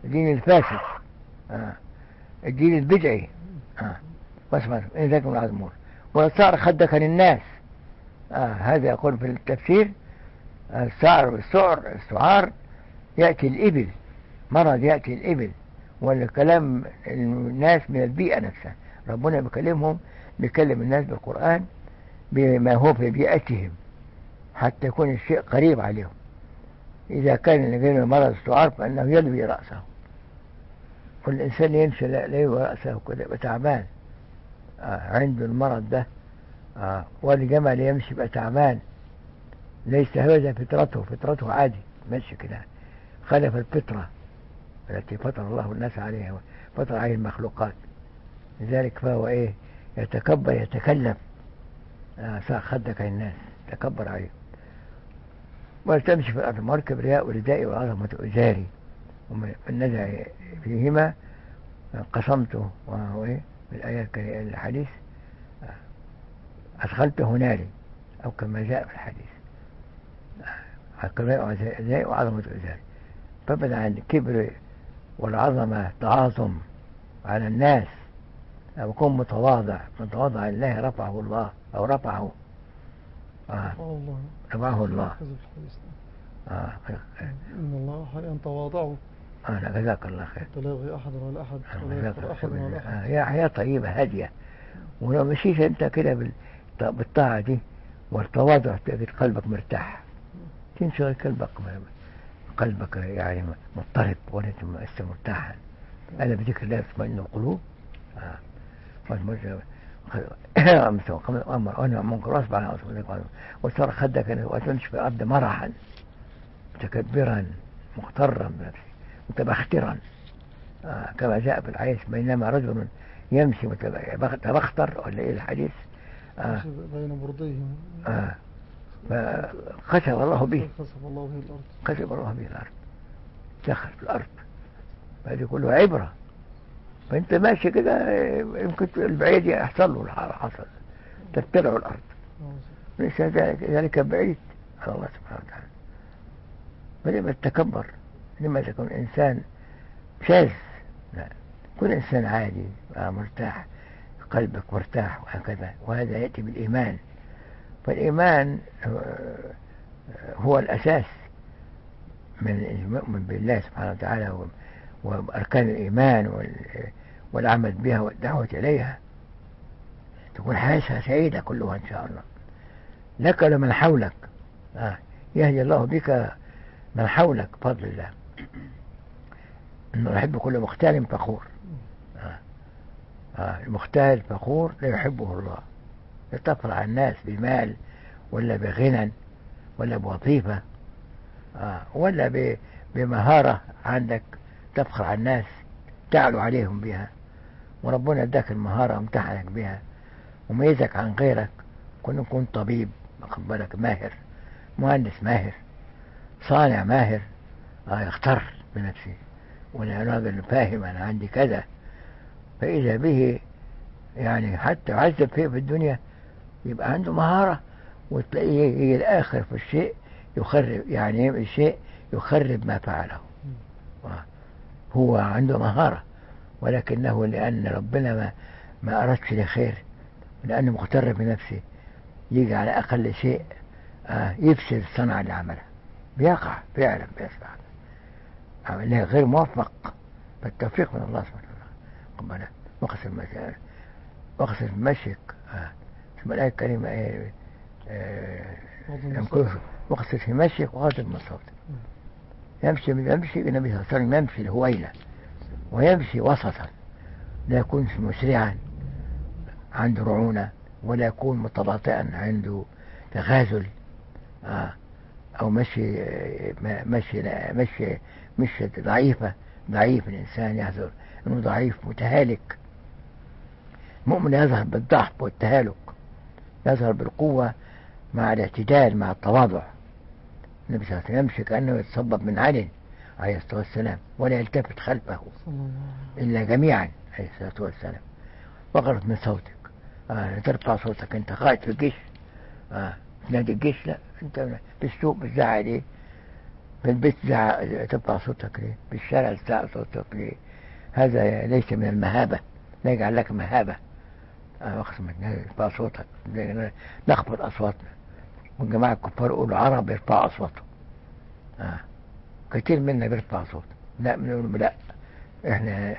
Speaker 1: الدين الفاسد. الدين البدعي. واسمع إن ذاك من الأمور وصار خدك للناس آه. هذا يقول في التفسير السعر والسعر السعار يأتي الإبل مرض يأتي الإبل والكلام الناس من البيئة نفسها. ربنا بيكلمهم بيكلم الناس بالقرآن بما هو في بيئتهم حتى يكون الشيء قريب عليهم. إذا كان غير مرض السعار فإنه يلوي رأسه. كل إنسان يمشي لا يلوي رأسه كده تعبان. آه عنده المرض ده. آه. والجمل يمشي يبقى تعبان ليس هذا فطرته فطرته عادي ماشي كده. خلف الفطرة التي فطر الله الناس عليها فطر عليه المخلوقات. لذلك فهو إيه؟ يتكبر يتكلم. آه خدك الناس تكبر عليه تمشي في الأرض. مركب رياء وردائي وعظمة إزاري. النزع فيهما قسمته وهو إيه؟ بالآيات الحديث أدخلته ناري أو كما جاء في الحديث. الرياء وعظمة إزاري فبدأ عن الكبر والعظمة تعاظم على الناس أو يكون متواضع متواضع لله رفعه الله أو رفعه. آه. رفعه الله.
Speaker 2: آه. إن الله حيا تواضعوا.
Speaker 1: آه. جزاك الله خير.
Speaker 2: تلاغي أحد ولا أحد ولا يغفر أحد ولا أحد
Speaker 1: هي حياة طيبة هادية. ولو مشيت أنت كده بالطاعة دي والتواضع تجد قلبك مرتاح. تنشغل قلبك قلبك يعني مضطرب ولا مرتاحا. أنا بذكر الله يطمئن القلوب. آه. أمر. أنا منكر واصبر على أصبر وترى خدك وتمشي في الأرض مرحا متكبرا مغترا بنفسه متبخترا. آه. كما جاء في الحديث بينما رجل يمشي متبختر ولا إيه الحديث؟
Speaker 2: آه. بين برديهم
Speaker 1: آه. فخسف الله به.
Speaker 2: خسف الله به الأرض.
Speaker 1: خسف الله به الأرض. دخل في الأرض. فهذه كله عبرة. فأنت ماشي كده يمكن البعيد يحصل له حصل. تتبع الأرض. ليس ذلك ذلك بعيد. على الله سبحانه وتعالى. فلما التكبر لما تكون إنسان شاذ. لا كن إنسان عادي مرتاح. قلبك مرتاح وهكذا وهذا يأتي بالإيمان فالإيمان هو الأساس من المؤمن بالله سبحانه وتعالى وأركان الإيمان والعمل بها والدعوة إليها تكون حياتها سعيدة كلها إن شاء الله لك ولمن حولك آه. يهدي الله بك من حولك بفضل الله إنه يحب كل مختال فخور آه. آه. المختال فخور لا يحبه الله. تفرع الناس بمال ولا بغنى ولا بوظيفة. آه. ولا بمهارة عندك تفخر على الناس تعلو عليهم بها. وربنا اداك المهارة وامتحنك بها. وميزك عن غيرك كن كنت طبيب واخد بالك ماهر مهندس ماهر صانع ماهر. آه يختار بنفسه وأنا راجل فاهم أنا عندي كذا. فإذا به يعني حتى عذب فيه في الدنيا يبقى عنده مهارة وتلاقيه يجي الآخر في الشيء يخرب يعني الشيء يخرب ما فعله. هو عنده مهارة ولكنه لأن ربنا ما ما أردش لخير لأنه مغتر بنفسه يجي على أقل شيء آه يفسد الصنعة اللي عملها بيقع فعلا بيصبح عملها غير موفق فالتوفيق من الله سبحانه قبل وقت المسائل وقت المشيك آه. ثم الآية الكريمة إيه آه وقت في مشيك وغاضب من صوتك يمشي يمشي النبي صلى الله عليه وسلم يمشي الهويلة ويمشي وسطا. لا يكون مسرعا عنده رعونة ولا يكون متباطئا عنده تغازل. آه. أو مشي مشي مشي مشي ضعيفة ضعيف الإنسان يحذر أنه ضعيف متهالك. المؤمن يظهر بالضعف والتهالك يظهر بالقوة مع الاعتدال مع التواضع. النبي صلى الله عليه وسلم يمشي كأنه يتصبب من علي عليه الصلاة والسلام ولا يلتفت خلفه إلا جميعا عليه الصلاة والسلام. وقرت من صوتك. آه ترفع صوتك أنت. قائد في الجيش؟ آه نادي الجيش؟ لا. أنت في السوق بتزعق ليه في البيت ترفع صوتك ليه؟ في الشارع تزعق صوتك ليه؟ هذا ليس من المهابة. لا يجعل لك مهابة. آه من ارفع صوتك. نخفض أصواتنا والجماعة الكفار يقولوا عرب يرفعوا أصواتهم. آه. كتير منا بيرفع صوت. لا بنقول لا. إحنا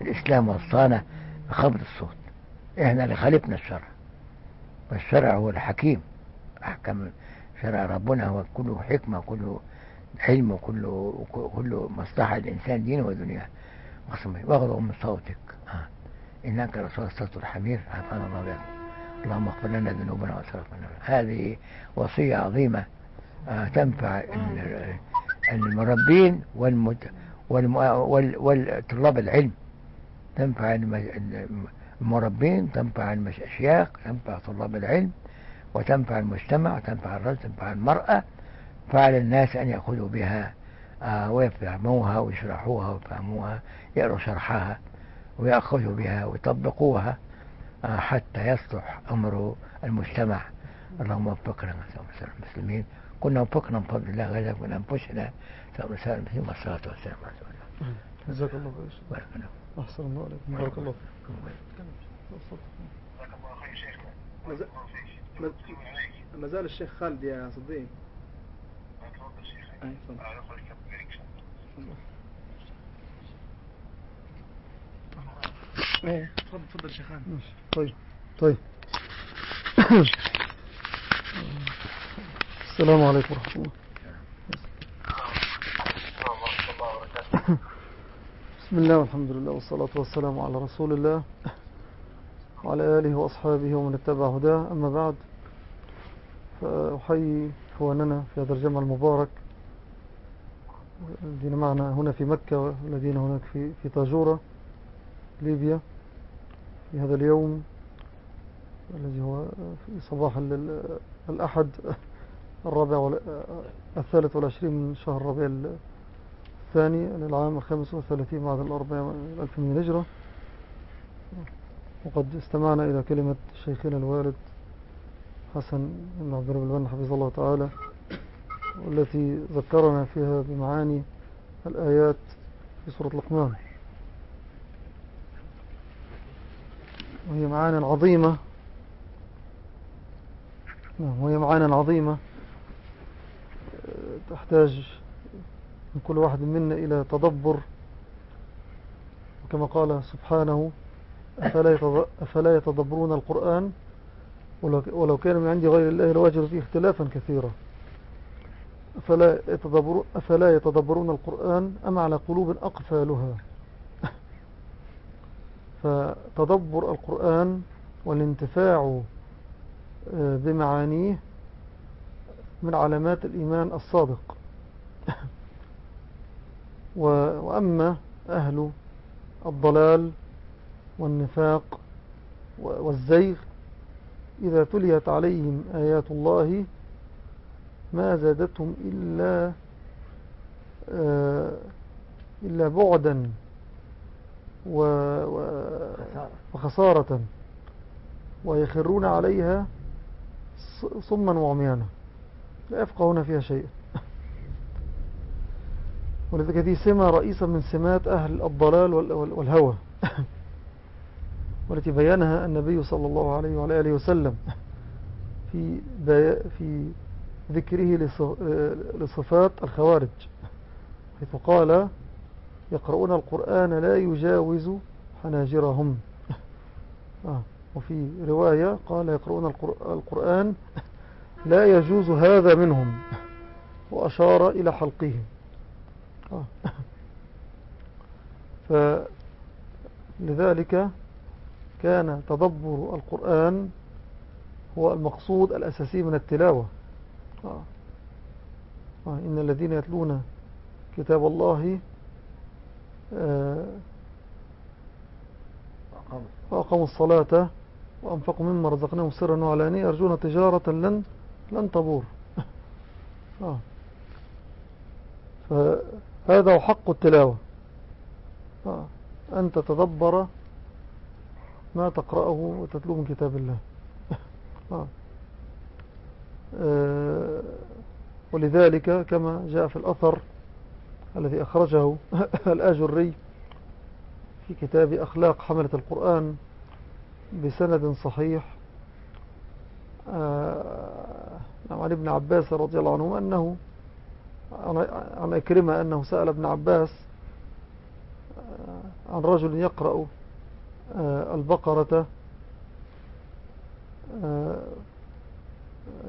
Speaker 1: الإسلام وصانا بخفض الصوت. إحنا اللي خالفنا الشرع. والشرع هو الحكيم. أحكم شرع ربنا هو كله حكمة كله علم وكله كله مصلحة الإنسان دينه ودنياه. واغضوا من صوتك. آه. إنك رسول الصوت الحمير. عافانا الله. بك اللهم اغفر لنا ذنوبنا وأسرافنا. هذه وصية عظيمة آه تنفع المربين والمت والطلاب العلم. تنفع المربين تنفع الأشياخ تنفع طلاب العلم وتنفع المجتمع وتنفع الرجل تنفع المرأة. فعلى الناس أن يأخذوا بها آه ويفهموها ويشرحوها ويفهموها يقروا شرحها ويأخذوا بها ويطبقوها آه حتى يصلح أمر المجتمع. اللهم وفقنا المسلمين. كنا وفقنا بفضل الله غير من أنفسنا. سأل سأل المسلمين والصلاة والسلام على رسول الله.
Speaker 2: جزاك الله خير
Speaker 1: بارك الله
Speaker 2: أحسن الله عليكم بارك الله
Speaker 3: ما زال الشيخ خالد يا صديق إيه تفضل تفضل شيخ خالد
Speaker 2: طيب. طيب. السلام عليكم ورحمة الله. بسم الله والحمد لله والصلاة والسلام على رسول الله وعلى آله وأصحابه ومن اتبع هداه. أما بعد فأحيي إخواننا في هذا الجمع المبارك الذين معنا هنا في مكة والذين هناك في في تاجورة ليبيا. في هذا اليوم الذي هو في صباح الأحد الرابع الثالث والعشرين من شهر الربيع الثاني للعام الخامس والثلاثين بعد الأربع الألف من الهجرة. وقد استمعنا إلى كلمة شيخنا الوالد حسن بن عبد الرب البن حفظه الله تعالى. والتي ذكرنا فيها بمعاني الآيات في سورة لقمان. وهي معاني عظيمة. وهي معاني عظيمة. تحتاج من كل واحد منا إلى تدبر. وكما قال سبحانه أفلا يتدبرون القرآن؟ ولو كان من عند غير الله لوجدوا فيه اختلافا كثيرا. أفلا يتدبرون, أفلا يتدبرون القرآن أم على قلوب أقفالها؟ فتدبر القرآن والانتفاع آه، بمعانيه من علامات الإيمان الصادق. وأما أهل الضلال والنفاق والزيغ إذا تليت عليهم آيات الله ما زادتهم إلا آه، إلا بعدا وخسارة. ويخرون عليها صما وعميانا. لا يفقهون فيها شيئا. ولذلك هذه سمة رئيسة من سمات أهل الضلال والهوى. والتي بيانها النبي صلى الله عليه وعلى آله وسلم في, في ذكره لصفات الخوارج حيث قال يقرؤون القرآن لا يجاوز حناجرهم. آه وفي رواية قال يقرؤون القرآن لا يجوز هذا منهم. وأشار إلى حلقهم آه. فلذلك كان تدبر القرآن هو المقصود الأساسي من التلاوة. آه. آه. إن الذين يتلون كتاب الله وأقاموا الصلاة وأنفقوا مما رزقناهم سرا وعلانية يرجون تجارة لن لن تبور آه. فهذا حق التلاوة آه. أن تتدبر ما تقرأه وتتلو من كتاب الله آه. آه. ولذلك كما جاء في الأثر الذي أخرجه الآجري في كتاب أخلاق حملة القرآن بسند صحيح آه، عن ابن عباس رضي الله عنه أنه عن أكرمة أنه سأل ابن عباس آه، عن رجل يقرأ البقرة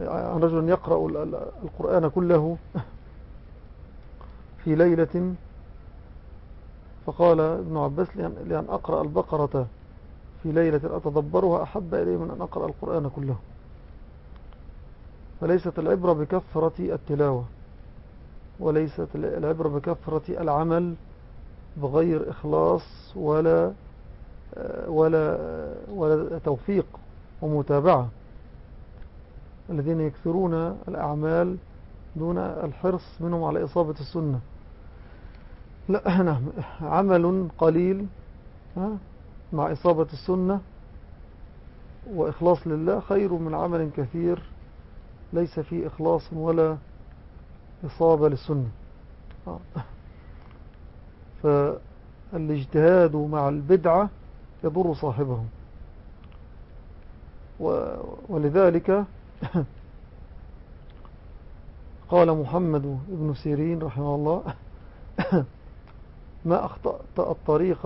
Speaker 2: عن رجل يقرأ القرآن كله في ليلة فقال ابن عباس لأن أقرأ البقرة في ليلة أتدبرها أحب إلي من أن أقرأ القرآن كله. فليست العبرة بكثرة التلاوة وليست العبرة بكثرة العمل بغير إخلاص ولا ولا ولا توفيق ومتابعة. الذين يكثرون الأعمال دون الحرص منهم على إصابة السنة. لا نعم عمل قليل مع إصابة السنة وإخلاص لله خير من عمل كثير ليس فيه إخلاص ولا إصابة للسنة. آه. فالاجتهاد مع البدعة يضر صاحبه ولذلك قال محمد بن سيرين رحمه الله ما أخطأت الطريق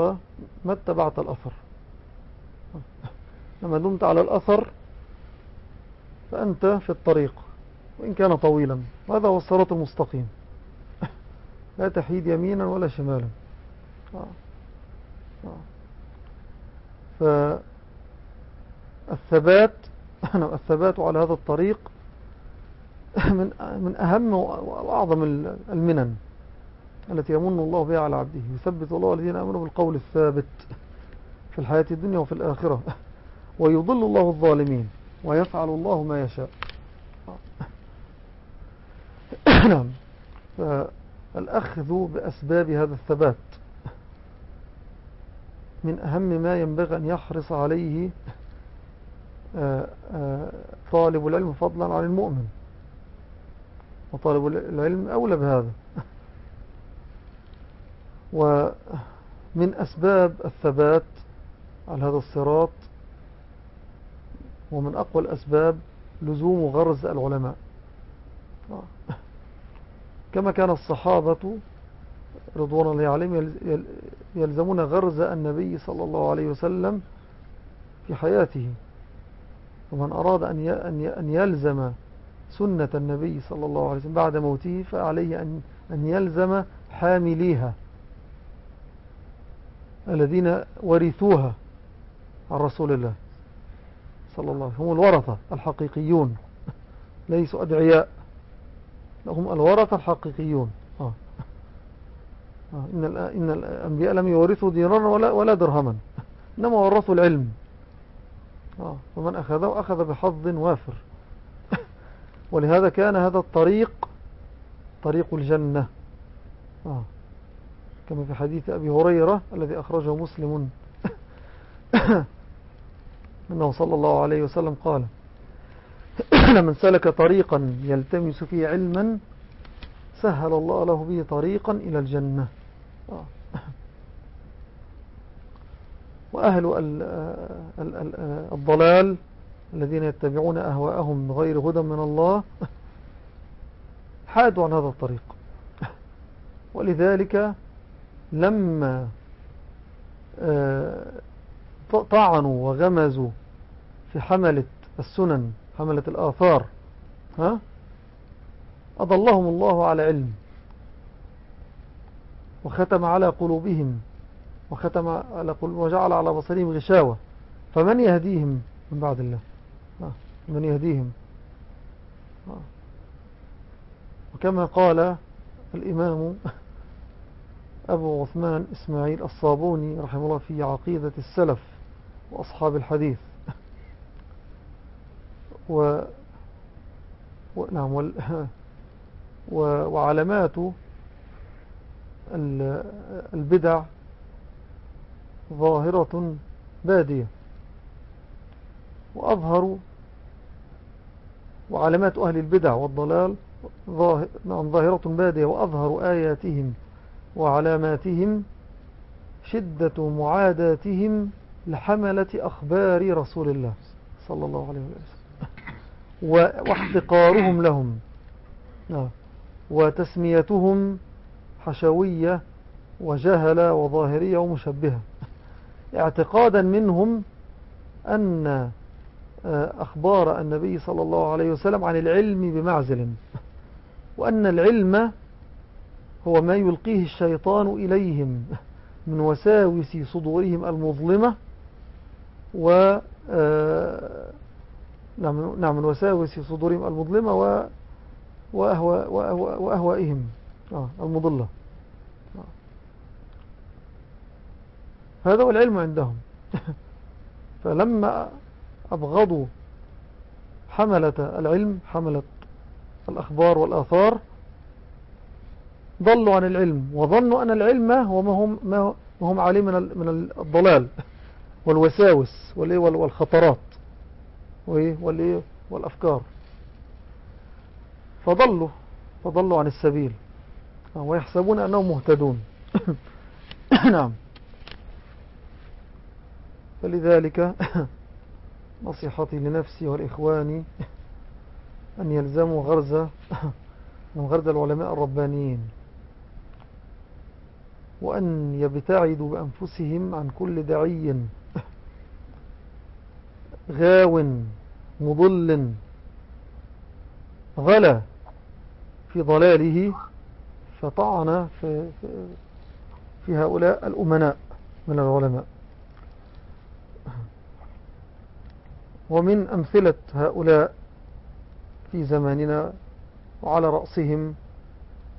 Speaker 2: ما اتبعت الأثر. لما دمت على الأثر فأنت في الطريق وإن كان طويلا. وهذا هو الصراط المستقيم. لا تحيد يمينا ولا شمالا. فالثبات الثبات على هذا الطريق من من أهم وأعظم المنن التي يمن الله بها على عبده. يثبت الله الذين آمنوا بالقول الثابت في الحياة الدنيا وفي الآخرة. ويضل الله الظالمين ويفعل الله ما يشاء. نعم. فالأخذ بأسباب هذا الثبات من أهم ما ينبغي أن يحرص عليه طالب العلم فضلا عن المؤمن. وطالب العلم أولى بهذا. ومن أسباب الثبات على هذا الصراط ومن أقوى الأسباب لزوم غرز العلماء. كما كان الصحابة رضوان الله عليهم يلز- يل- يلزمون غرز النبي صلى الله عليه وسلم في حياته. ومن أراد أن يلزم سنة النبي صلى الله عليه وسلم بعد موته فعليه أن يلزم حامليها الذين ورثوها عن رسول الله صلى الله عليه وسلم هم الورثة الحقيقيون ليسوا أدعياء هم الورثة الحقيقيون آه. آه. إن, الأ- إن الأنبياء لم يورثوا دينارا ولا, ولا درهما إنما ورثوا العلم. ومن أخذه أخذ بحظ وافر ولهذا كان هذا الطريق طريق الجنة آه. كما في حديث أبي هريرة الذي أخرجه مسلم أنه صلى الله عليه وسلم قال من سلك طريقا يلتمس فيه علما سهل الله له به طريقا إلى الجنة آه. وأهل ال- ال- ال- الضلال الذين يتبعون أهواءهم بغير هدى من الله حادوا عن هذا الطريق. ولذلك لما آه، طعنوا وغمزوا في حملة السنن حملة الآثار ها أضلهم الله على علم وختم على قلوبهم. وختم على قلوب وجعل على بصرهم غشاوة فمن يهديهم من بعد الله آه، من يهديهم آه. وكما قال الإمام أبو عثمان إسماعيل الصابوني رحمه الله في عقيدة السلف وأصحاب الحديث و. نعم وال... و... وعلامات ال... البدع ظاهرة بادية وأظهر وعلامات أهل البدع والضلال. نعم ظاهرة بادية وأظهر آياتهم وعلاماتهم شدة معاداتهم لحملة أخبار رسول الله صلى الله عليه وسلم واحتقارهم لهم نعم. وتسميتهم حشوية وجهلة وظاهرية ومشبهة اعتقادا منهم أن آه، أخبار النبي صلى الله عليه وسلم عن العلم بمعزل وأن العلم هو ما يلقيه الشيطان إليهم من وساوس صدورهم المظلمة و آه، نعم نعم من وساوس صدورهم المظلمة و وأهوائهم آه المضلة آه. هذا هو العلم عندهم. فلما أبغضوا حملة العلم حملة الأخبار والآثار ضلوا عن العلم وظنوا أن العلم هو ما هم, ما هم عليه من ال- من الضلال والوساوس والخطرات والأفكار. فضلوا فضلوا عن السبيل. ويحسبون أنهم مهتدون. نعم. فلذلك نصيحتي لنفسي والإخوان أن يلزموا غرز من غرز العلماء الربانيين وأن يبتعدوا بأنفسهم عن كل دعي غاو مضل غلا في ضلاله فطعن في, في هؤلاء الأمناء من العلماء. ومن أمثلة هؤلاء في زماننا وعلى رأسهم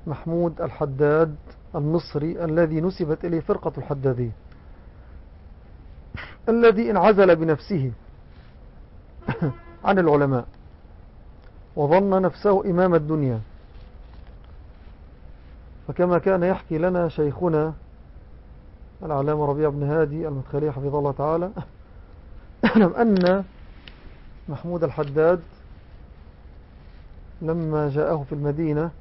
Speaker 2: محمود الحداد المصري الذي نسبت إليه فرقة الحدادية الذي انعزل بنفسه عن العلماء وظن نفسه إمام الدنيا. فكما كان يحكي لنا شيخنا العلامة ربيع بن هادي المدخلي حفظه الله تعالى أن محمود الحداد لما جاءه في المدينة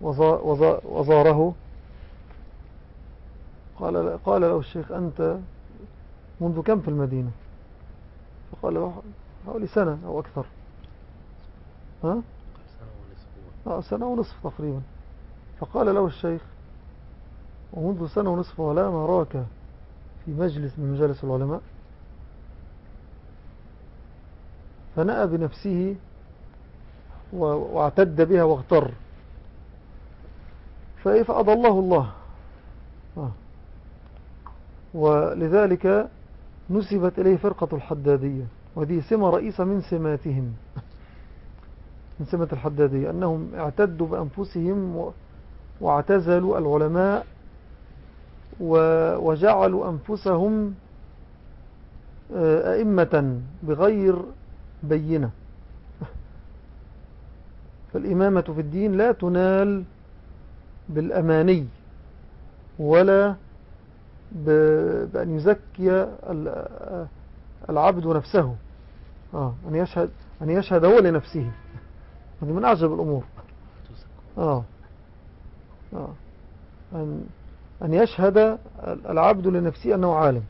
Speaker 2: وزا- وزا- وزاره قال قال له الشيخ أنت منذ كم في المدينة؟ فقال له حوالي سنة أو أكثر. ها؟ آه، سنة ونصف تقريبا. فقال له الشيخ ومنذ سنة ونصف ولا نراك في مجلس من مجالس العلماء. فنأى بنفسه واعتد بها واغتر. فأضله الله؟ آه. ولذلك نسبت إليه فرقة الحدادية وهذه سمة رئيسة من سماتهم. من سمة الحدادية أنهم اعتدوا بأنفسهم واعتزلوا العلماء وجعلوا أنفسهم آه، أئمة بغير بينة. فالإمامة في الدين لا تنال بالأماني ولا بأن يزكي العبد نفسه. آه أن يشهد أن يشهد هو لنفسه. هذه من أعجب الأمور. آه آه. أن أن يشهد العبد لنفسه أنه عالم.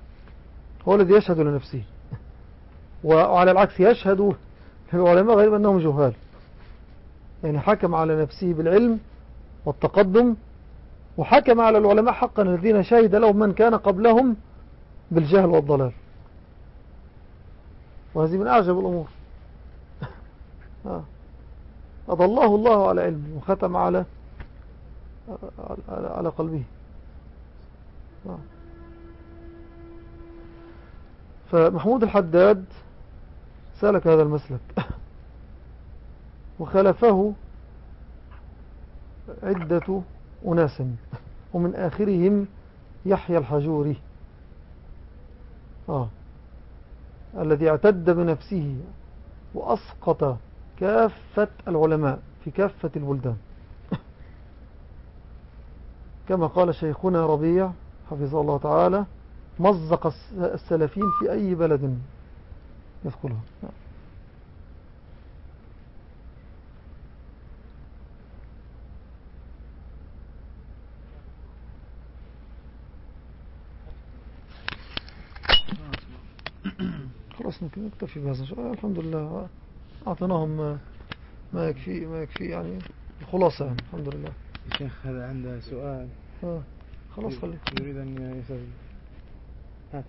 Speaker 2: هو الذي يشهد لنفسه. وعلى العكس يشهد للعلماء غير أنهم جهال يعني حكم على نفسه بالعلم والتقدم وحكم على العلماء حقا الذين شهد لهم من كان قبلهم بالجهل والضلال وهذه من أعجب الأمور آه. أضله الله على علمه وختم على على قلبه آه. فمحمود الحداد سلك هذا المسلك. وخلفه عدة أناس. ومن آخرهم يحيى الحجوري. آه. الذي اعتد بنفسه وأسقط كافة العلماء في كافة البلدان. كما قال شيخنا ربيع حفظه الله تعالى مزق السلفين في أي بلد. يدخلها خلاص نكتفي بهذا الحمد لله. أعطيناهم ما يكفي ما يكفي يعني الخلاصة. يعني الحمد لله.
Speaker 3: الشيخ هذا عنده سؤال.
Speaker 2: آه خلاص خلي
Speaker 3: يريد أن يسأل. هات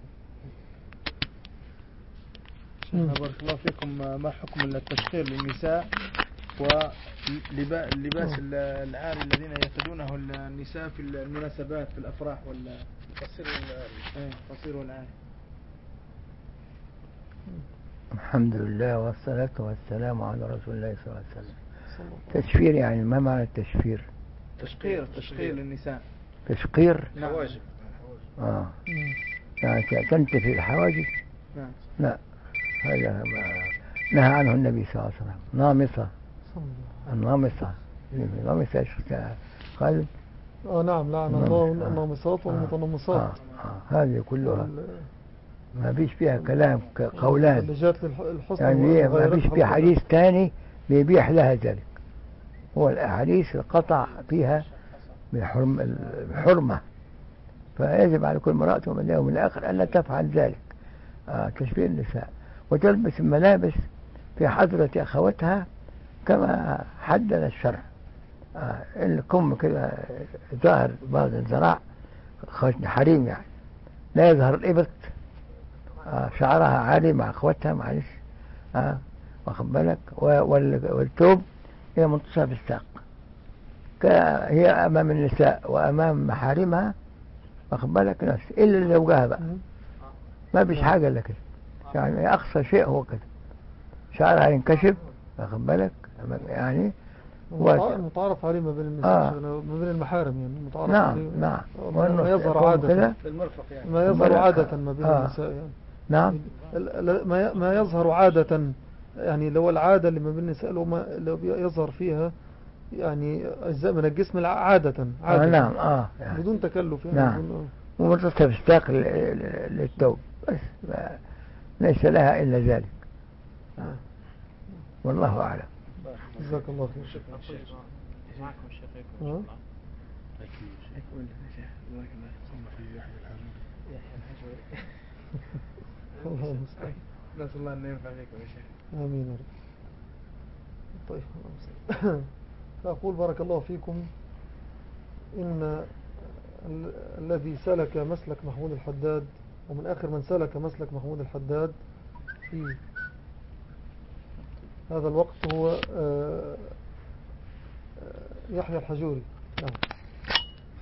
Speaker 3: بارك الله فيكم. ما حكم التشخير للنساء ولباس العاري الذين يرتدونه النساء في المناسبات في الأفراح والقصير والقصير والعاري
Speaker 1: الحمد لله والصلاة والسلام على رسول الله صلى الله عليه وسلم. تشفير يعني ما معنى التشفير؟
Speaker 3: تشقير تشقير للنساء.
Speaker 1: تشقير؟
Speaker 3: نعم. حواجب.
Speaker 1: آه. يعني تنتفي الحواجب؟
Speaker 3: نعم.
Speaker 1: لا. هذا ما نهى عنه النبي صلى الله عليه وسلم. نامصة. النامصة. النامصة قال
Speaker 2: آه نعم لعن نعم. الله النامصات والمتنمصات
Speaker 1: آه. آه. هذه كلها ما فيش فيها كلام قولان. يعني ما فيش فيها حديث ثاني بيبيح لها ذلك. هو الأحاديث القطع فيها بالحرمة فيجب على كل امرأة من اليوم الآخر أن لا تفعل ذلك. آه تشبيه النساء. وتلبس الملابس في حضرة أخوتها كما حدد الشرع. آه الكم كده ظاهر بعض الذراع حريم يعني لا يظهر الإبط. آه شعرها عالي مع أخوتها معلش. آه واخد بالك؟ والثوب هي منتصف الساق. هي أمام النساء وأمام محارمها واخد بالك؟ نفس. إلا زوجها بقى. ما فيش حاجة إلا كده. يعني أقصى شيء هو كده. شعرها ينكشف واخد بالك؟ يعني
Speaker 2: متعارف عليه ما بين النساء آه. ما بين المحارم يعني متعارف
Speaker 1: نعم
Speaker 2: عليه.
Speaker 1: نعم.
Speaker 2: ما يظهر عادة.
Speaker 3: في المرفق يعني.
Speaker 2: ما يظهر عادة ما بين
Speaker 1: آه.
Speaker 2: النساء يعني.
Speaker 1: نعم.
Speaker 2: ما يظهر عادة يعني لو العادة اللي ما بين النساء لو, ما لو يظهر فيها يعني أجزاء من الجسم عادة, عادة
Speaker 1: آه نعم آه
Speaker 2: يعني. بدون تكلف
Speaker 1: يعني. نعم. ومتصف الساق للتوب بس ليس لها إلا ذلك. والله أعلم.
Speaker 2: جزاك الله خير.
Speaker 3: معكم الشيخ
Speaker 2: الله الله المستعان
Speaker 3: نسأل الله أن ينفع بكم يا شيخ
Speaker 2: آمين يا رب. طيب فأقول بارك الله فيكم. إن الذي سلك مسلك محمود الحداد ومن آخر من سلك مسلك محمود الحداد في هذا الوقت هو آه، آه، يحيى الحجوري نعم.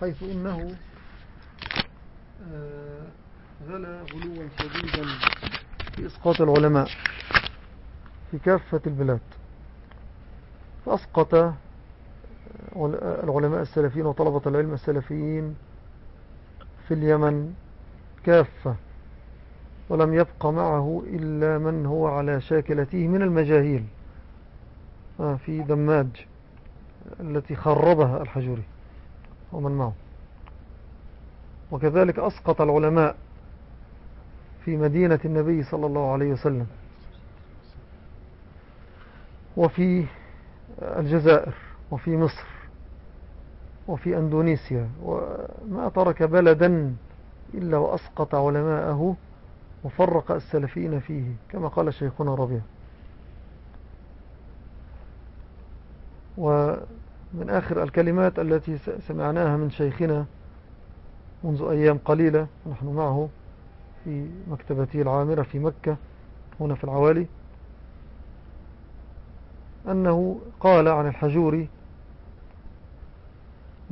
Speaker 2: حيث إنه آه، غلى غلوا شديدا في إسقاط العلماء في كافة البلاد فأسقط العلماء السلفيين وطلبة العلم السلفيين في اليمن كافة ولم يبق معه إلا من هو على شاكلته من المجاهيل. آه، في دماج التي خربها الحجوري ومن معه. وكذلك أسقط العلماء في مدينة النبي صلى الله عليه وسلم. وفي الجزائر وفي مصر وفي أندونيسيا وما ترك بلدا إلا وأسقط علماءه وفرق السلفيين فيه كما قال شيخنا ربيع. ومن آخر الكلمات التي سمعناها من شيخنا منذ أيام قليلة نحن معه في مكتبته العامرة في مكة هنا في العوالي أنه قال عن الحجوري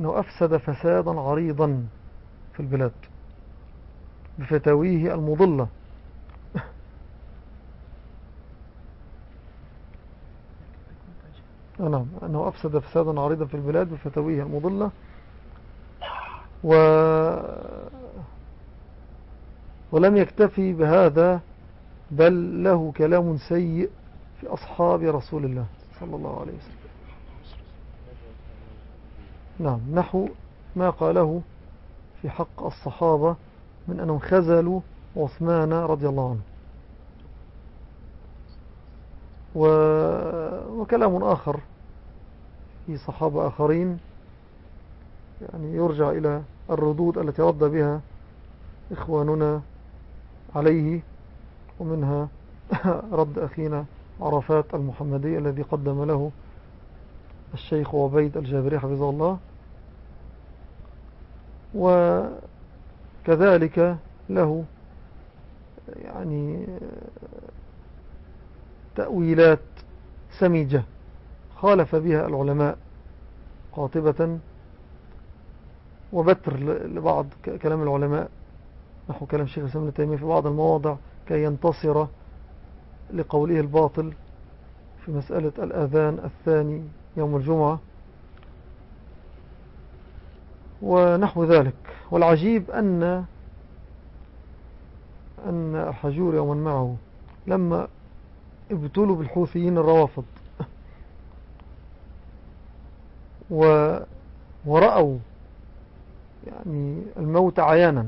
Speaker 2: أنه أفسد فسادا عريضا في البلاد. بفتاويه المضلة. نعم أنه أفسد فسادا عريضا في البلاد بفتاويه المضلة. و ولم يكتفي بهذا بل له كلام سيء في أصحاب رسول الله صلى الله عليه وسلم. نعم نحو ما قاله في حق الصحابة من أنهم خزلوا عثمان رضي الله عنه. و... وكلام آخر في صحابة آخرين يعني يرجع إلى الردود التي رد بها إخواننا عليه ومنها رد أخينا عرفات المحمدي الذي قدم له الشيخ عبيد الجابري حفظه الله. وكذلك له يعني تأويلات سميجة خالف بها العلماء قاطبة وبتر لبعض كلام العلماء نحو كلام الشيخ الإسلام التيمية في بعض المواضع كي ينتصر لقوله الباطل في مسألة الأذان الثاني يوم الجمعة ونحو ذلك. والعجيب أن أن الحجور ومن معه لما ابتلوا بالحوثيين الروافض و ورأوا يعني الموت عيانا.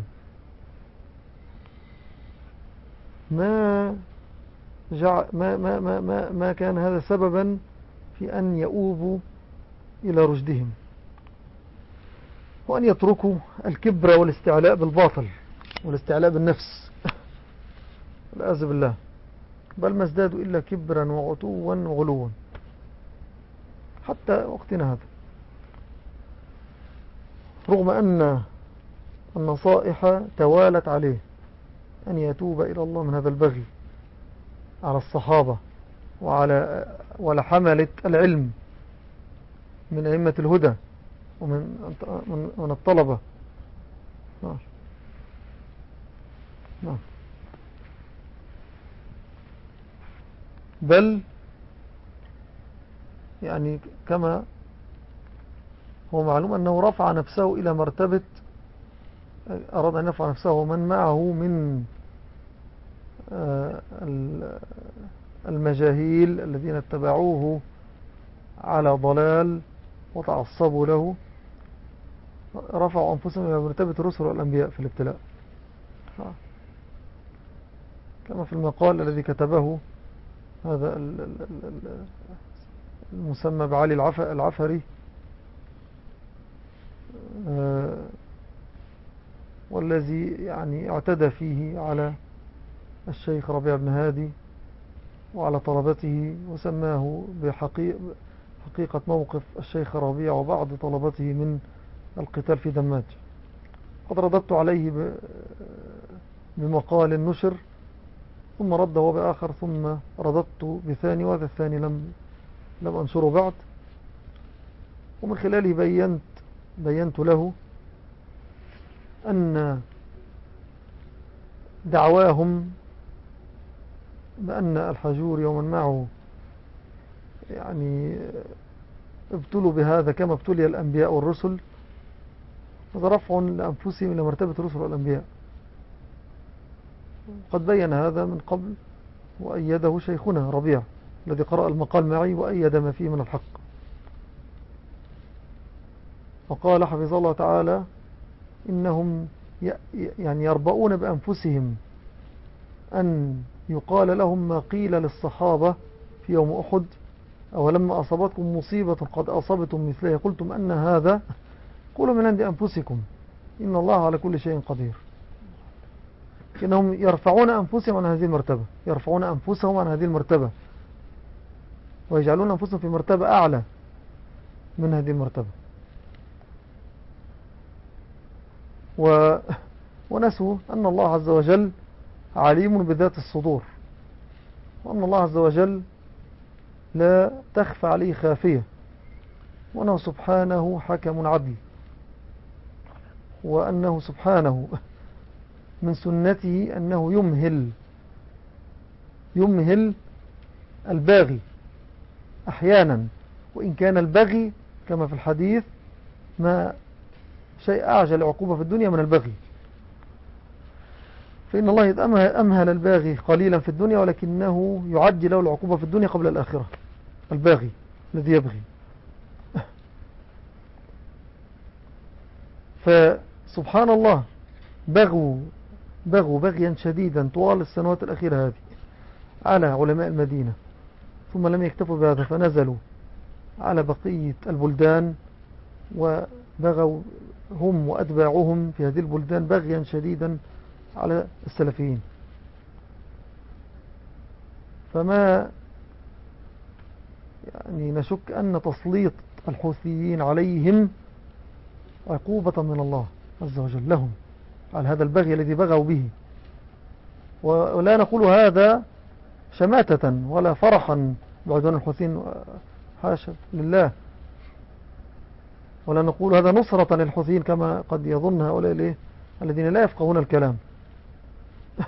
Speaker 2: ما جع ما, ما, ما, ما, كان هذا سببا في أن يؤوبوا إلى رشدهم. وأن يتركوا الكبر والاستعلاء بالباطل والاستعلاء بالنفس. والعياذ بالله. بل ما ازدادوا إلا كبرا وعتوا وغلوا. حتى وقتنا هذا. رغم أن النصائح توالت عليه أن يتوب إلى الله من هذا البغي على الصحابة وعلى وعلى حملة العلم من أئمة الهدى. ومن من الطلبة. نعم. نعم. بل يعني كما هو معلوم أنه رفع نفسه إلى مرتبة أراد أن يرفع نفسه ومن معه من آه، المجاهيل الذين اتبعوه على ضلال وتعصبوا له. رفعوا أنفسهم إلى مرتبة الرسل والأنبياء في الابتلاء. كما في المقال الذي كتبه هذا المسمى بعلي العفري آه، والذي يعني اعتدى فيه على الشيخ ربيع بن هادي وعلى طلبته وسماه بحقيقة موقف الشيخ ربيع وبعض طلبته من القتال في دماج قد رددت عليه بمقال نشر ثم رد بآخر ثم رددت بثاني وهذا الثاني لم لم أنشره بعد. ومن خلاله بينت بينت له أن دعواهم بأن الحجور يوما معه يعني ابتلوا بهذا كما ابتلي الأنبياء والرسل. هذا رفع لأنفسهم إلى مرتبة الرسل والأنبياء. قد بين هذا من قبل وأيده شيخنا ربيع الذي قرأ المقال معي وأيد ما فيه من الحق. وقال حفظ الله تعالى إنهم يعني يربؤون بأنفسهم أن يقال لهم ما قيل للصحابة في يوم أحد أو لما أصابتكم مصيبة قد أصبتم مثلها؟ قلتم أن هذا قولوا من عند أنفسكم إن الله على كل شيء قدير. إنهم يرفعون أنفسهم عن هذه المرتبة يرفعون أنفسهم عن هذه المرتبة ويجعلون أنفسهم في مرتبة أعلى من هذه المرتبة. و... ونسوا أن الله عز وجل عليم بذات الصدور وأن الله عز وجل لا تخفى عليه خافية وأنه سبحانه حكم عدل. وأنه سبحانه من سنته أنه يمهل يمهل الباغي أحيانا وإن كان البغي كما في الحديث ما شيء أعجل عقوبة في الدنيا من البغي. فإن الله أمهل الباغي قليلا في الدنيا ولكنه يعجل له العقوبة في الدنيا قبل الآخرة. الباغي الذي يبغي. فسبحان الله. بغوا بغوا بغيا شديدا طوال السنوات الأخيرة هذه على علماء المدينة. ثم لم يكتفوا بهذا فنزلوا على بقية البلدان وبغوا هم وأتباعهم في هذه البلدان بغيا شديدا على السلفيين. فما يعني نشك أن تسليط الحوثيين عليهم عقوبة من الله. عز وجل لهم. على هذا البغي الذي بغوا به. ولا نقول هذا شماتة ولا فرحا. بعدون الحوثيين حاشا لله. ولا نقول هذا نصرة للحوثيين كما قد يظن هؤلاء الذين لا يفقهون الكلام.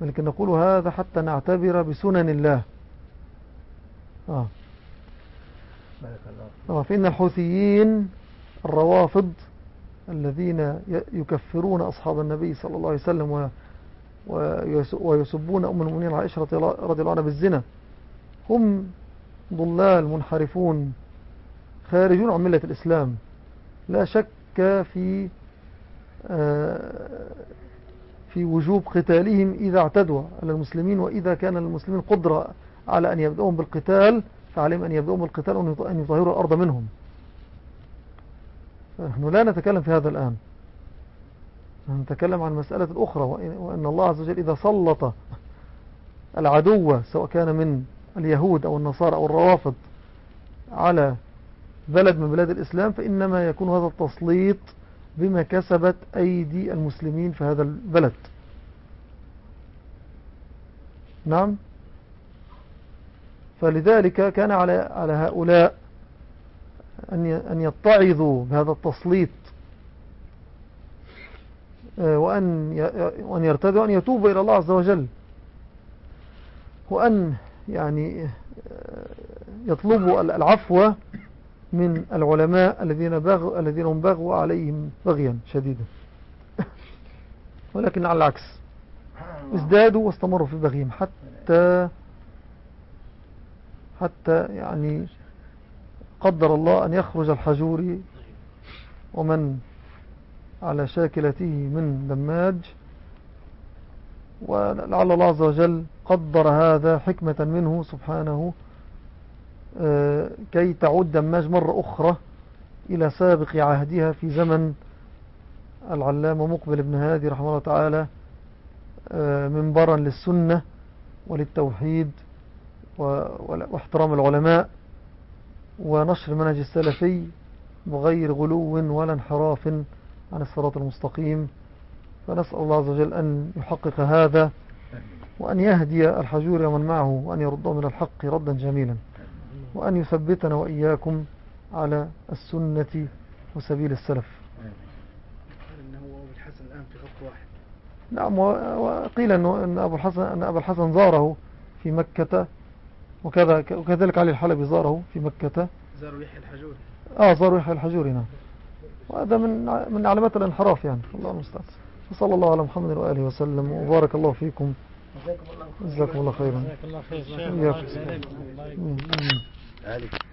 Speaker 2: ولكن نقول هذا حتى نعتبر بسنن الله. آه. آه فإن الحوثيين الروافض الذين يكفرون أصحاب النبي صلى الله عليه وسلم ويسبون أم المؤمنين عائشة رضي الله عنها بالزنا. هم ضلال منحرفون خارجون عن ملة الإسلام. لا شك في آه، في وجوب قتالهم إذا اعتدوا على المسلمين وإذا كان للمسلمين قدرة على أن يبدأهم بالقتال فعليهم أن يبدأهم بالقتال وأن يطهروا الأرض منهم. نحن لا نتكلم في هذا الآن. نتكلم عن مسألة أخرى وأن الله عز وجل إذا سلط العدو سواء كان من اليهود أو النصارى أو الروافض على بلد من بلاد الإسلام فإنما يكون هذا التسليط بما كسبت أيدي المسلمين في هذا البلد. نعم؟ فلذلك كان على على هؤلاء أن يتعظوا بهذا التسليط. آه، وأن وأن يرتدوا أن يتوبوا إلى الله عز وجل. وأن يعني آه، يطلبوا العفو من العلماء الذين بغوا الذين هم بغوا عليهم بغيا شديدا. ولكن على العكس. ازدادوا واستمروا في بغيهم حتى حتى يعني قدر الله أن يخرج الحجوري ومن على شاكلته من دماج ولعل الله عز وجل قدر هذا حكمة منه سبحانه آه، كي تعود دماج مرة أخرى إلى سابق عهدها في زمن العلامة مقبل بن هادي رحمه الله تعالى آه، منبرا للسنة وللتوحيد واحترام العلماء. ونشر المنهج السلفي بغير غلو ولا انحراف عن الصراط المستقيم. فنسأل الله عز وجل أن يحقق هذا وأن يهدي الحجور ومن معه وأن يرده من الحق ردا جميلا وأن يثبتنا وإياكم على السنة وسبيل السلف. نعم وقيل أن أبو الحسن, أن أبو الحسن زاره في مكة وكذلك علي الحلبي زاره في مكة.
Speaker 3: زاروا يحيى الحجوري.
Speaker 2: آه زاروا يحيى الحجوري نعم. وهذا من من علامات الانحراف يعني. الله المستعان وصلى الله على محمد وآله وسلم. وبارك الله فيكم. جزاكم الله خيرا.
Speaker 4: جزاك الله خير